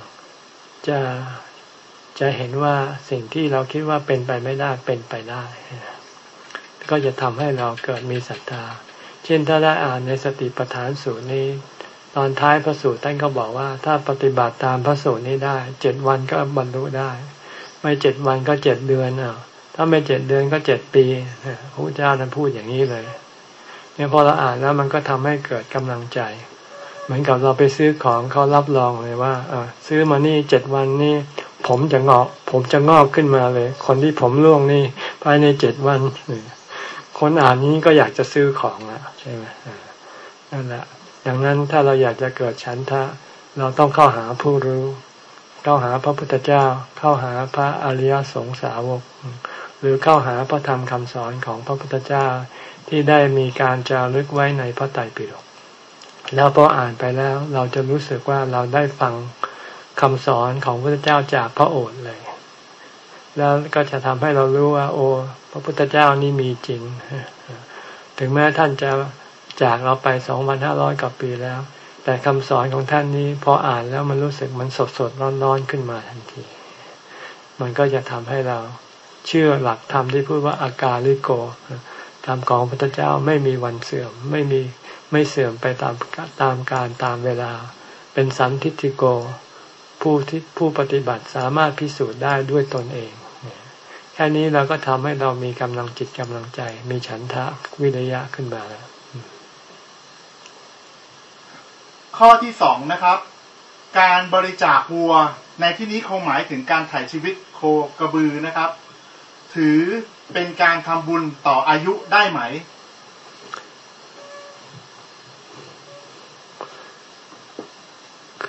A: จะ จะเห็นว่าสิ่งที่เราคิดว่าเป็นไปไม่ได้เป็นไปได้ ก็จะทำให้เราเกิดมีศรัทธา เช่นถ้าได้อ่านในสติปัฏฐานสูตรนี้ ตอนท้ายพระสูตรท่านก็บอกว่า ถ้าปฏิบัติตามพระสูตรนี้ได้เจ็ดวันก็บรรลุได้ ไม่เจ็ดวันก็เจ็ดเดือนอะถ้าไม่เจ็ดเดือนก็เจ็ดปีพระพุทธเจ้าท่านพูดอย่างนี้เลยเนี่ยพอเราอ่านแล้วมันก็ทำให้เกิดกำลังใจ เหมือนกับเราไปซื้อของเขารับรองเลยว่าเอซื้อมานี่เจ็ดวันนี่ ผมจะงอก ผมจะงอกขึ้นมาเลย คนที่ผมร่วงนี่ภายในเจ็ดวันคนอ่านนี้ก็อยากจะซื้อของแล้วใช่ไหมนั่นแหละดังนั้นถ้าเราอยากจะเกิดฉันทะ เราต้องเข้าหาผู้รู้ เข้าหาพระพุทธเจ้า เข้าหาพระอริยสงสาวก หรือเข้าหาพระธรรมคำสอนของพระพุทธเจ้าที่ได้มีการจารึกไว้ในพระไตรปิฎกแล้วพออ่านไปแล้วเราจะรู้สึกว่าเราได้ฟัง คำสอนของพระพุทธเจ้าจากพระโอษฐ์เลย แล้วก็จะทำให้เรารู้ว่า โอ้ พระพุทธเจ้านี่มีจริง ถึงแม้ท่านจะจากเราไปสองพันห้าร้อยกว่าปีแล้ว แต่คำสอนของท่านนี้พออ่านแล้วมันรู้สึกมันสดสดร้อนร้อนขึ้นมาทันที มันก็จะทำให้เราเชื่อหลักธรรมที่พูดว่าอาการลิโกธรรมของพระพุทธเจ้าไม่มีวันเสื่อม ไม่มีไม่เสื่อมไปตามตามการตามเวลา เป็นสันทิติโก ผู้ที่ผู้ปฏิบัติสามารถพิสูจน์ได้ด้วยตนเอง แค่นี้เราก็ทำให้เรามีกำลังจิตกำลังใจ มีฉันทะวิริยะขึ้นมาแล้ว
B: ข้อที่สองนะครับ การบริจาควัวในที่นี้คงหมายถึงการถ่ายชีวิตโคกระบือนะครับ ถือเป็นการทำบุญต่ออายุได้ไหม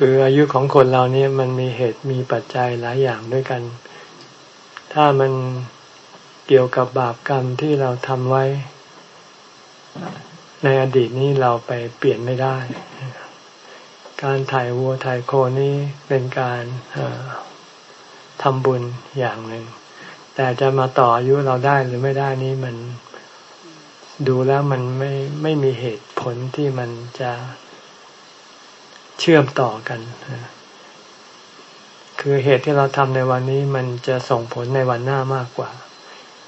A: คืออายุของคนเราเนี่ยมันมีเหตุมีปัจจัยหลายอย่างด้วยกัน ถ้ามันเกี่ยวกับบาปกรรมที่เราทำไว้ ในอดีตนี้เราไปเปลี่ยนไม่ได้ การถ่ายวัวถ่ายโคนี่เป็นการทำบุญอย่างหนึ่ง แต่จะมาต่ออายุเราได้หรือไม่ได้นี้มันดูแล้วมันไม่ไม่มีเหตุผลที่มันจะ เชื่อมต่อกัน คือเหตุที่เราทำในวันนี้มันจะส่งผลในวันหน้ามากกว่า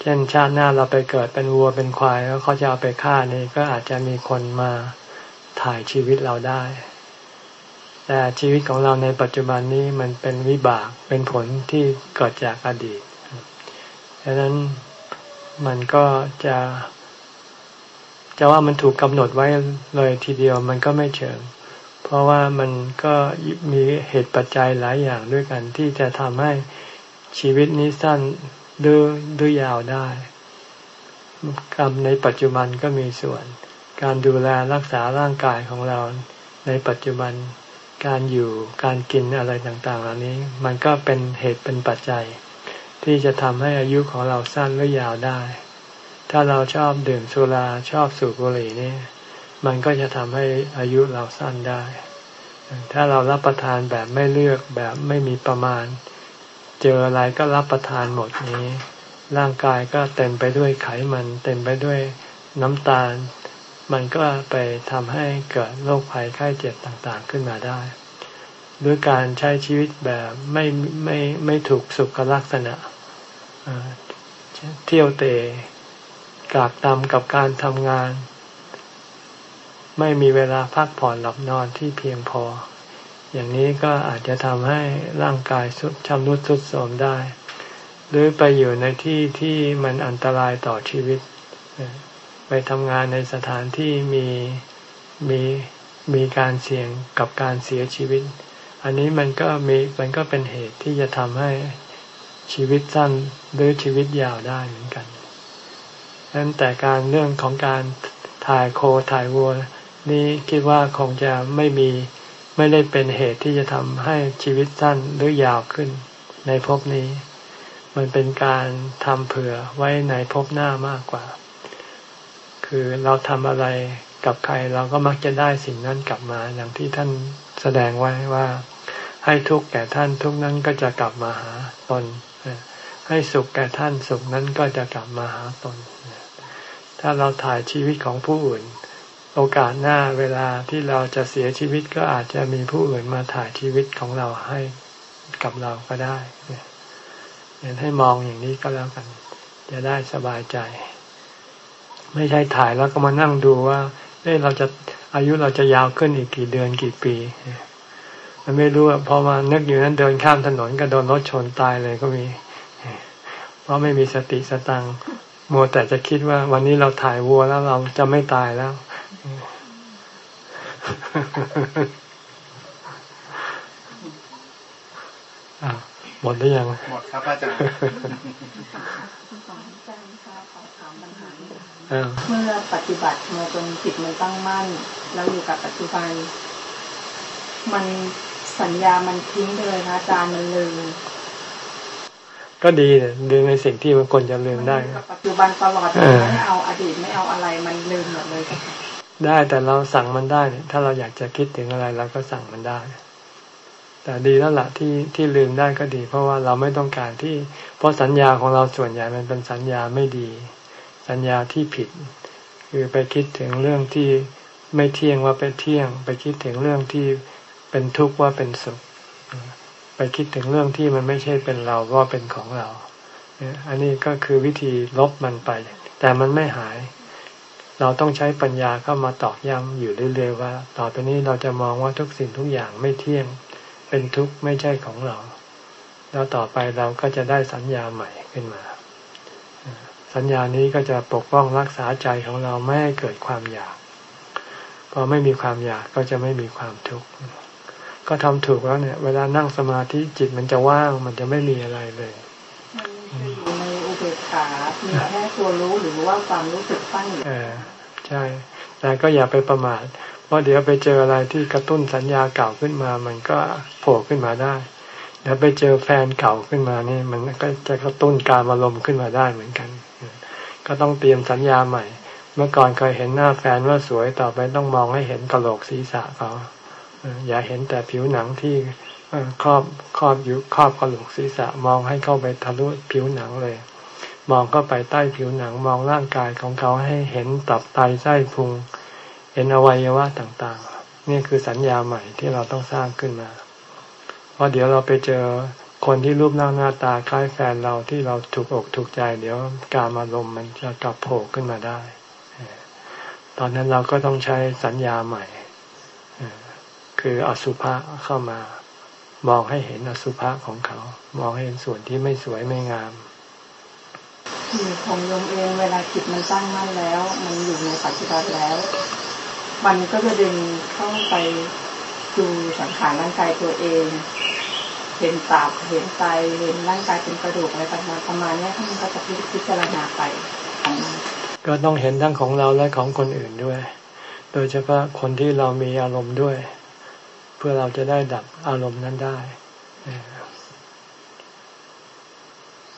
A: เช่นชาติหน้าเราไปเกิดเป็นวัวเป็นควาย แล้วเขาจะเอาไปฆ่านี่ก็อาจจะมีคนมาถ่ายชีวิตเราได้ แต่ชีวิตของเราในปัจจุบันนี้มันเป็นวิบากเป็นผลที่เกิดจากอดีตดังนั้นมันก็จะจะว่ามันถูกกำหนดไว้เลยทีเดียวมันก็ไม่เชิง เพราะว่ามันก็มีเหตุปัจจัยหลายอย่างด้วยกัน ที่จะทำให้ชีวิตนี้สั้นดื้อดื้อยาวได้ กรรมในปัจจุบันก็มีส่วน การดูแลรักษาร่างกายของเราในปัจจุบันการอยู่การกินอะไรต่างๆ เหล่านี้ มันก็เป็นเหตุเป็นปัจจัย ที่จะทำให้อายุของเราสั้นหรือยาวได้ ถ้าเราชอบดื่มสุราชอบสูบบุหรี่นี่ มันก็จะทำให้อายุเราสั้นได้ ถ้าเรารับประทานแบบไม่เลือกแบบไม่มีประมาณ เจออะไรก็รับประทานหมดนี้ ร่างกายก็เต็มไปด้วยไขมัน เต็มไปด้วยน้ำตาล มันก็ไปทำให้เกิดโรคภัยไข้เจ็บต่างๆขึ้นมาได้ด้วยการใช้ชีวิตแบบไม่ไม่ไม่ถูกสุขลักษณะเที่ยวเตะกากตำกับการทำงาน ไม่มีเวลาพักผ่อนหลับนอนที่เพียงพอ อย่างนี้ก็อาจจะทำให้ร่างกายสุดชำรุดทรุดโทรมได้ หรือไปอยู่ในที่ที่มันอันตรายต่อชีวิต ไปทำงานในสถานที่มีมีมีการเสี่ยงกับการเสียชีวิต อันนี้มันก็มีมันก็เป็นเหตุที่จะทำให้ชีวิตสั้นหรือชีวิตยาวได้เหมือนกันนั้นแต่การเรื่องของการถ่ายโคถ่ายวัว นี่คิดว่าคงจะไม่มีไม่ได้เป็นเหตุที่จะทำให้ชีวิตสั้นหรือยาวขึ้นในภพนี้ มันเป็นการทำเผื่อไว้ในภพหน้ามากกว่า คือเราทำอะไรกับใครเราก็มักจะได้สิ่งนั้นกลับมา อย่างที่ท่านแสดงไว้ว่า ให้ทุกข์แก่ท่านทุกนั้นก็จะกลับมาหาตน ให้สุขแก่ท่านสุขนั้นก็จะกลับมาหาตน ถ้าเราถ่ายชีวิตของผู้อื่น โอกาสหน้าเวลาที่เราจะเสียชีวิตก็อาจจะมีผู้อื่นมาถ่ายชีวิตของเราให้กับเราก็ได้เนี่ยให้มองอย่างนี้ก็แล้วกัน จะได้สบายใจ ไม่ใช่ถ่ายแล้วก็มานั่งดูว่าเอ้เราจะอายุเราจะยาวขึ้นอีกกี่เดือนกี่ปี มันไม่รู้พอมานึกอยู่นั้นเดินข้ามถนนก็โดนรถชนตายเลยก็มี เพราะไม่มีสติสตังมัวแต่จะคิดว่า วันนี้เราถ่ายวัวแล้วเราจะไม่ตายแล้ว หมดหรือยัง
B: หมดครับอาจารย์
C: เมื่อปฏิบัติมาจนจิตมันตั้งมั่น แล้วอยู่กับปัจจุบัน มันสัญญามันทิ้งไปเลยนะอาจารย์มันลืม
A: ก็ดีเนี่ยลืมในสิ่งที่มันควรจะลืมได้
C: ปัจจุบันตลอดไม่เอาอดีตไม่เอาอะไรมันลืมหมดเลย
A: ได้แต่เราสั่งมันได้เนี่ยถ้าเราอยากจะคิดถึงอะไรเราก็สั่งมันได้ แต่ดีแล้วละที่ที่ลืมได้ก็ดี เพราะว่าเราไม่ต้องการที่ เพราะสัญญาของเราส่วนใหญ่มันเป็นสัญญาไม่ดี สัญญาที่ผิด คือไปคิดถึงเรื่องที่ไม่เที่ยงว่าเป็นเที่ยง ไปคิดถึงเรื่องที่เป็นทุกข์ว่าเป็นสุข ไปคิดถึงเรื่องที่มันไม่ใช่เป็นเราว่าเป็นของเราอันนี้ก็คือวิธีลบมันไป แต่มันไม่หาย เราต้องใช้ปัญญาเข้ามาตอกย้ำอยู่เรื่อยๆว่า ต่อไปนี้เราจะมองว่าทุกสิ่งทุกอย่างไม่เที่ยง เป็นทุกข์ไม่ใช่ของเรา แล้วต่อไปเราก็จะได้สัญญาใหม่ขึ้นมา สัญญานี้ก็จะปกป้องรักษาใจของเราไม่ให้เกิดความอยาก พอไม่มีความอยากก็จะไม่มีความทุกข์ ก็ทำถูกแล้วเนี่ย เวลานั่งสมาธิจิตมันจะว่าง มันจะไม่มีอะไรเลย
C: มันอยู่ในอุเบกขามีแค่ตัวรู้หรือว่าความรู้สึกตั้งอยู่
A: เออ ใช่ แต่ก็อย่าไปประมาทเพราะเดี๋ยวไปเจออะไรที่กระตุ้นสัญญาเก่าขึ้นมา มันก็โผล่ขึ้นมาได้เดี๋ยวไปเจอแฟนเก่าขึ้นมานี่ มันก็จะกระตุ้นการอารมณ์ขึ้นมาได้เหมือนกัน ก็ต้องเตรียมสัญญาใหม่ เมื่อก่อนเคยเห็นหน้าแฟนว่าสวยต่อไปต้องมองให้เห็นกระโหลกศีรษะเขาอย่าเห็นแต่ผิวหนังที่ครอบครอบอยู่ครอบกระโหลกศีรษะมองให้เข้าไปทะลุผิวหนังเลย มองเข้าไปใต้ผิวหนังมองร่างกายของเขาให้เห็นตับไตไส้พุง เห็นอวัยวะต่างๆ นี่คือสัญญาใหม่ที่เราต้องสร้างขึ้นมา เพราะเดี๋ยวเราไปเจอคนที่รูปร่างหน้าตาคล้ายแฟนเราที่เราถูกอกถูกใจ เดี๋ยวการอารมณ์มันจะกลับโผล่ขึ้นมาได้ ตอนนั้นเราก็ต้องใช้สัญญาใหม่ คืออสุภะเข้ามามองให้เห็นอสุภะของเขา มองให้เห็นส่วนที่ไม่สวยไม่งาม
C: ของโยมเองเวลาจิตมันตั้งมั่นแล้ว มันอยู่ในปัจจุบันแล้ว มันก็จะดึงเข้าไปดูสังขารร่างกายตัวเอง เห็นตับเห็นไตเห็นร่างกายเป็นกระดูกอะไรประมาณประมาณนี้ท่านก็จะพิจารณาไป
A: ก็ต้องเห็นทั้งของเราและของคนอื่นด้วย โดยเฉพาะคนที่เรามีอารมณ์ด้วย เพื่อเราจะได้ดับอารมณ์นั้นได้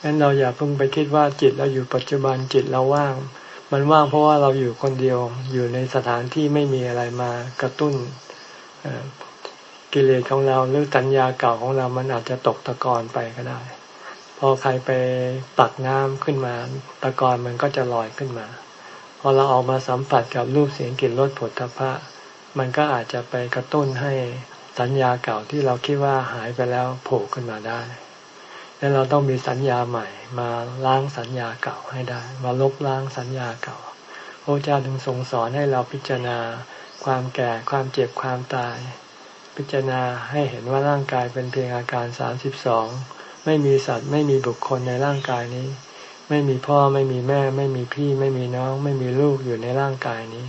A: งั้นเราอย่าเพิ่งไปคิดว่าจิตเราอยู่ปัจจุบันจิตเราว่าง มันว่างเพราะว่าเราอยู่คนเดียวอยู่ในสถานที่ไม่มีอะไรมากระตุ้นกิเลสของเราหรือตัญญาเก่าของเรามันอาจจะตกตะกอนไปก็ได้พพอใครไปตักน้ำขึ้นมา ตะกอนมันก็จะลอยขึ้นมา พอเราออกมาสัมผัสกับรูปเสียงกลิ่นรสผลทพะ มันก็อาจจะไปกระตุ้นให้สัญญาเก่าที่เราคิดว่าหายไปแล้วโผล่ขึ้นมาได้ แล้วเราต้องมีสัญญาใหม่ มาล้างสัญญาเก่าให้ได้ มาลบล้างสัญญาเก่า พระเจ้าถึงทรงสอนให้เราพิจารณา ความแก่ความเจ็บความตาย พิจารณาให้เห็นว่าร่างกายเป็นเพียงอาการสามสิบสองไม่มีสัตว์ไม่มีบุคคลในร่างกายนี้ ไม่มีพ่อไม่มีแม่ ไม่มีพี่ไม่มีน้อง ไม่มีลูกอยู่ในร่างกายนี้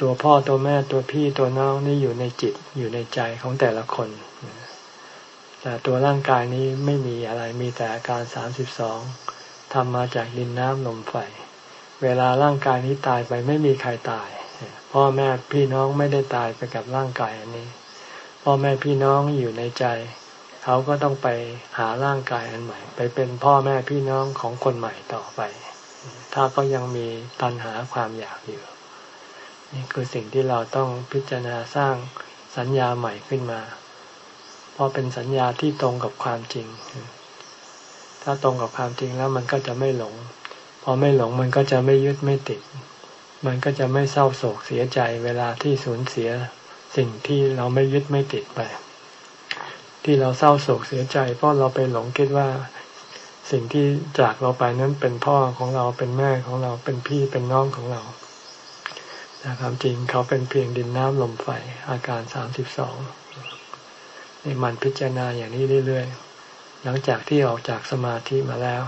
A: ตัวพ่อตัวแม่ตัวพี่ตัวน้องนี่อยู่ในจิตอยู่ในใจของแต่ละคน แต่ตัวร่างกายนี้ไม่มีอะไรมีแต่อาการสามสิบสองทำมาจากดินน้ำลมไฟ เวลาร่างกายนี้ตายไปไม่มีใครตาย พ่อแม่พี่น้องไม่ได้ตายไปกับร่างกายอันนี้ พ่อแม่พี่น้องอยู่ในใจ เขาก็ต้องไปหาร่างกายอันใหม่ ไปเป็นพ่อแม่พี่น้องของคนใหม่ต่อไป ถ้าก็ยังมีตัณหาความอยากอยู่ นี่คือสิ่งที่เราต้องพิจารณาสร้างสัญญาใหม่ขึ้นมา เพราะเป็นสัญญาที่ตรงกับความจริง ถ้าตรงกับความจริงแล้วมันก็จะไม่หลง พอไม่หลงมันก็จะไม่ยึดไม่ติด มันก็จะไม่เศร้าโศกเสียใจเวลาที่สูญเสียสิ่งที่เราไม่ยึดไม่ติดไป ที่เราเศร้าโศกเสียใจ เพราะเราไปหลงคิดว่าสิ่งที่จากเราไปนั้นเป็นพ่อของเราเป็นแม่ของเราเป็นพี่เป็นน้องของเราแต่ความจริงเขาเป็นเพียงดินน้ำลมไฟอาการสามสิบสอง มันพิจารณาอย่างนี้เรื่อยๆ หลังจากที่ออกจากสมาธิมาแล้ว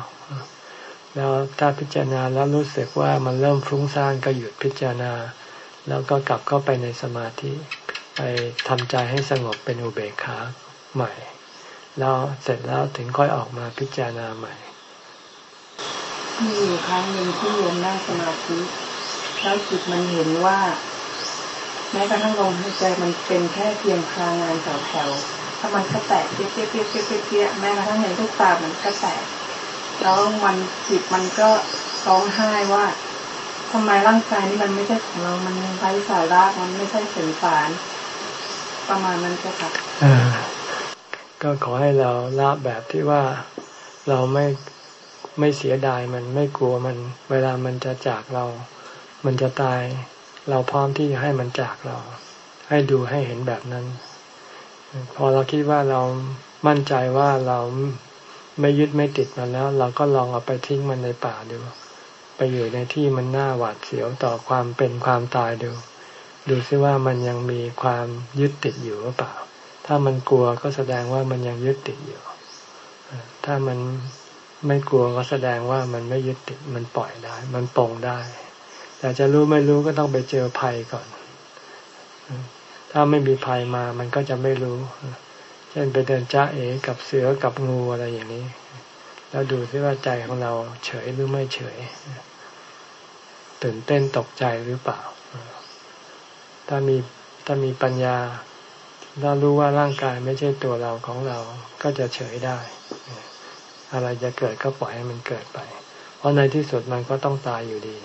A: แล้วถ้าพิจารณาแล้วรู้สึกว่ามันเริ่มฟุ้งซ่านก็หยุดพิจารณา แล้วก็กลับเข้าไปในสมาธิ ไปทำใจให้สงบเป็นอุเบกขาใหม่ แล้วเสร็จแล้วถึงค่อยออกมาพิจารณาใหม่
C: มีอยู่ครั้งหนึ่งที่โยมนั่งสมาธิแล้วจิตมันเห็นว่าแม้กระทั่งลมหายใจมันเป็นแค่เพียงพลังงานแถวๆ ถ้ามันก็แตกเปี้ยเปี้ยเปี้ยเปี้ยเปี้ยแม้กระทั่งในลูกตามันก็แตกแล้วมันจิตมันก็ร้องไห้ว่าทำไมร่างกายนี้มันไม่ใช่ของเรา มันไร้สาระมันไม่ใช่สินสาร ประมาณนั้นก็ค่ะ
A: ก็ขอให้เราละแบบที่ว่าเราไม่ไม่เสียดายมันไม่กลัวมัน เวลามันจะจากเรา มันจะตาย เราพร้อมที่จะให้มันจากเรา ให้ดูให้เห็นแบบนั้น พอเราคิดว่าเรามั่นใจว่าเราไม่ยึดไม่ติดมันแล้ว เราก็ลองเอาไปทิ้งมันในป่าดู ไปอยู่ในที่มันน่าหวาดเสียวต่อความเป็นความตายดู ดูซิว่ามันยังมีความยึดติดอยู่หรือเปล่า ถ้ามันกลัวก็แสดงว่ามันยังยึดติดอยู่ ถ้ามันไม่กลัวก็แสดงว่ามันไม่ยึดติดมันปล่อยได้ มันปรงได้ แต่จะรู้ไม่รู้ก็ต้องไปเจอภัยก่อน ถ้าไม่มีภัยมามันก็จะไม่รู้ เช่นไปเดินจ้าเอกับเสือกับงูอะไรอย่างนี้ แล้วดูที่ว่าใจของเราเฉยหรือไม่เฉย ตื่นเต้นตกใจหรือเปล่า ถ้ามีถ้ามีปัญญาถ้ารู้ว่าร่างกายไม่ใช่ตัวเราของเราก็จะเฉยได้ อะไรจะเกิดก็ปล่อยให้มันเกิดไป เพราะในที่สุดมันก็ต้องตายอยู่ดี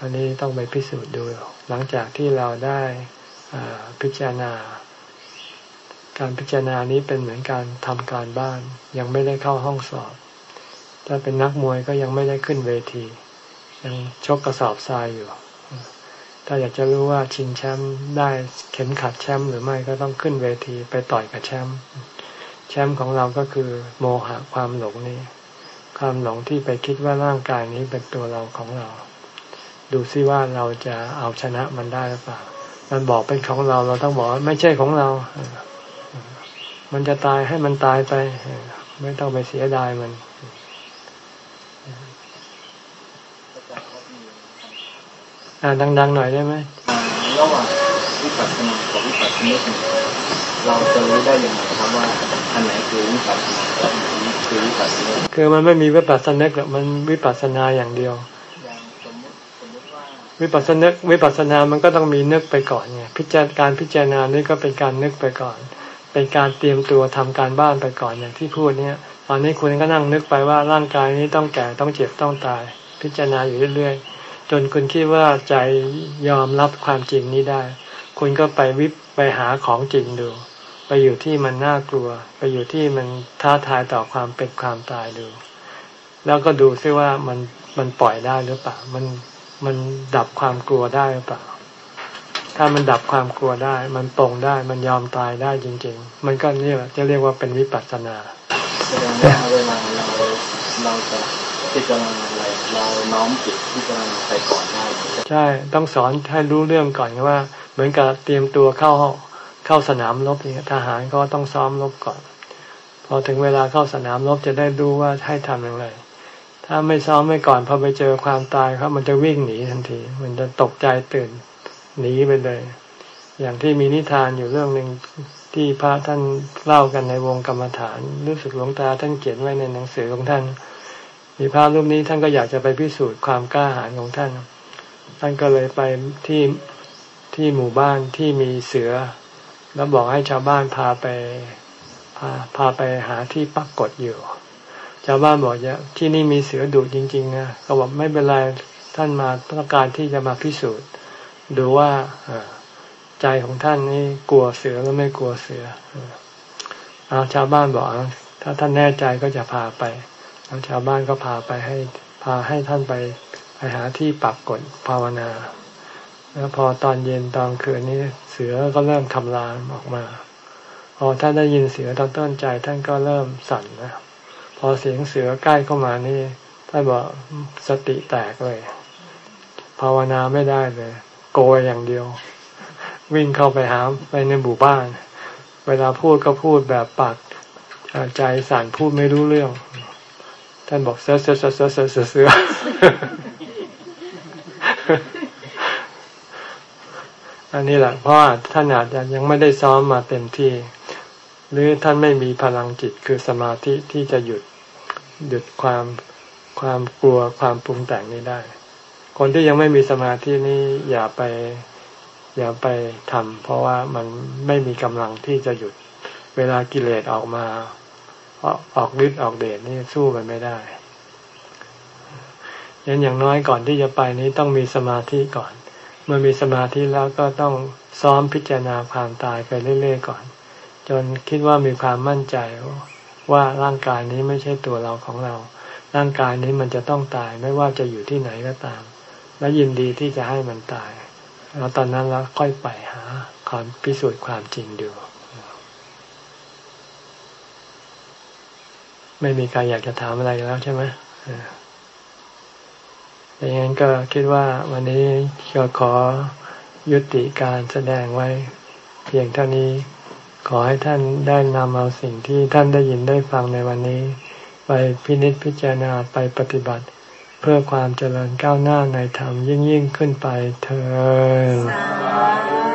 A: อันนี้ต้องไปพิสูจน์ดู หลังจากที่เราได้พิจารณา การพิจารณานี้เป็นเหมือนการทำการบ้าน ยังไม่ได้เข้าห้องสอบ ถ้าเป็นนักมวยก็ยังไม่ได้ขึ้นเวที ยังชกกระสอบทรายอยู่ ถ้าอยากจะรู้ว่าชิงแชมป์ได้เข็มขัดแชมป์หรือไม่ก็ต้องขึ้นเวทีไปต่อยกับแชมป์แชมป์ของเราก็คือโมหะความหลงนี้ ความหลงที่ไปคิดว่าร่างกายนี้เป็นตัวเราของเรา ดูซิว่าเราจะเอาชนะมันได้หรือเปล่า มันบอกเป็นของเราเราต้องบอกว่าไม่ใช่ของเรา มันจะตายให้มันตายไป ไม่ต้องไปเสียดายมันอ่าดัง ๆ หน่อยได้ไหม
D: ระหว่างวิปัสสนากับวิปัสสนาเราจะรู้ได้ยังไงครับว่าอันไหนคือวิปัสสนาและอันไหนคือวิปัสสนา
A: คือมันไม่มีวิปัสสนาหรอกมันวิปัสสนาอย่างเดียว วิปัสสนาวิปัสสนา มันก็ต้องมีนึกไปก่อนไงพิจารการพิจารณานี่ก็เป็นการนึกไปก่อน เป็นการเตรียมตัวทำการบ้านไปก่อนอย่างที่พูดเนี่ยตอนนี้คุณก็นั่งนึกไปว่าร่างกายนี้ต้องแก่ต้องเจ็บต้องตาย พิจารณาอยู่เรื่อยๆ จนคุณคิดว่าใจยอมรับความจริงนี้ได้ คุณก็ไปวิปไปหาของจริงดู ไปอยู่ที่มันน่ากลัว ไปอยู่ที่มันท้าทายต่อความเป็นความตายดู แล้วก็ดูซิว่ามันมันปล่อยได้หรือเปล่ามัน มันดับความกลัวได้หรือเปล่า ถ้ามันดับความกลัวได้ มันตรงได้ มันยอมตายได้จริง ๆ มันก็นี่แหละจะเรียกว่าเป็นวิปัสสนา
D: แสดงว่าเวลาเราเราจะพิจารณาอะไรเราน้อมจิตพิจารณาไปก่อนได้
A: ใช่ต้องสอนให้รู้เรื่องก่อนว่า เหมือนกับเตรียมตัวเข้าเข้าสนามรบเนี่ยทหารก็ต้องซ้อมรบก่อน พอถึงเวลาเข้าสนามรบจะได้รู้ว่าให้ทำอย่างไร ถ้าไม่ซ้อมไม่ก่อนพอไปเจอความตายครับมันจะวิ่งหนีทันที มันจะตกใจตื่นหนีไปเลย อย่างที่มีนิทานอยู่เรื่องหนึ่งที่พระท่านเล่ากันในวงกรรมฐาน รู้สึกหลวงตาท่านเขียนไว้ในหนังสือของท่าน มีพระรูปนี้ท่านก็อยากจะไปพิสูจน์ความกล้าหาญของท่าน ท่านก็เลยไปที่ที่หมู่บ้านที่มีเสือ แล้วบอกให้ชาวบ้านพาไปพาพาไปหาที่ปักกดอยู่ ชาวบ้านบอกว่าที่นี่มีเสือดุจริงๆนะเขาบอกไม่เป็นไรท่านมาต้องการที่จะมาพิสูจน์ ดูว่าใจของท่านนี่กลัวเสือหรือไม่กลัวเสือเอาชาวบ้านบอกถ้าท่านแน่ใจก็จะพาไปแล้วชาวบ้านก็พาไปให้พาให้ท่านไปไปหาที่ปักกดภาวนา แล้วพอตอนเย็นตอนคืนนี้เสือก็เริ่มคำรามออกมา พอท่านได้ยินเสือตอนต้นใจท่านก็เริ่มสั่นนะ พอเสียงเสือใกล้เข้ามานี่ท่านบอกสติแตกเลย ภาวนาไม่ได้เลย โกยอย่างเดียว วิ่งเข้าไปหาไปในหมู่บ้าน เวลาพูดก็พูดแบบปากใจสั่นพูดไม่รู้เรื่อง ท่านบอกเสือเสือเสือเสือเสือเสือออันนี้แหละเพราะท่านอาจจะยังไม่ได้ซ้อมมาเต็มที่ หรือท่านไม่มีพลังจิตคือสมาธิที่จะหยุดหยุดความความกลัวความปรุงแต่งนี้ได้ คนที่ยังไม่มีสมาธินี้อย่าไปอย่าไปทำเพราะว่ามันไม่มีกำลังที่จะหยุด เวลากิเลสออกมาออกฤทธิ์ออกเดชนี่สู้มันไม่ได้ยันอย่างน้อยก่อนที่จะไปนี้ต้องมีสมาธิก่อน เมื่อมีสมาธิแล้วก็ต้องซ้อมพิจารณาความตายไปเรื่อยๆก่อน จนคิดว่ามีความมั่นใจว่าร่างกายนี้ไม่ใช่ตัวเราของเรา ร่างกายนี้มันจะต้องตายไม่ว่าจะอยู่ที่ไหนก็ตาม และยินดีที่จะให้มันตาย แล้วตอนนั้นเราค่อยไปหาความพิสูจน์ความจริงดู ไม่มีใครอยากจะถามอะไรแล้วใช่ไหมดังนั้นก็คิดว่าวันนี้ก็ขอยุติการแสดงไว้ เพียงเท่านี้ ขอให้ท่านได้นำเอาสิ่งที่ท่านได้ยินได้ฟังในวันนี้ ไปพินิจพิจารณาไปปฏิบัติ เพื่อความเจริญก้าวหน้าในธรรมยิ่งยิ่งขึ้นไปเธอ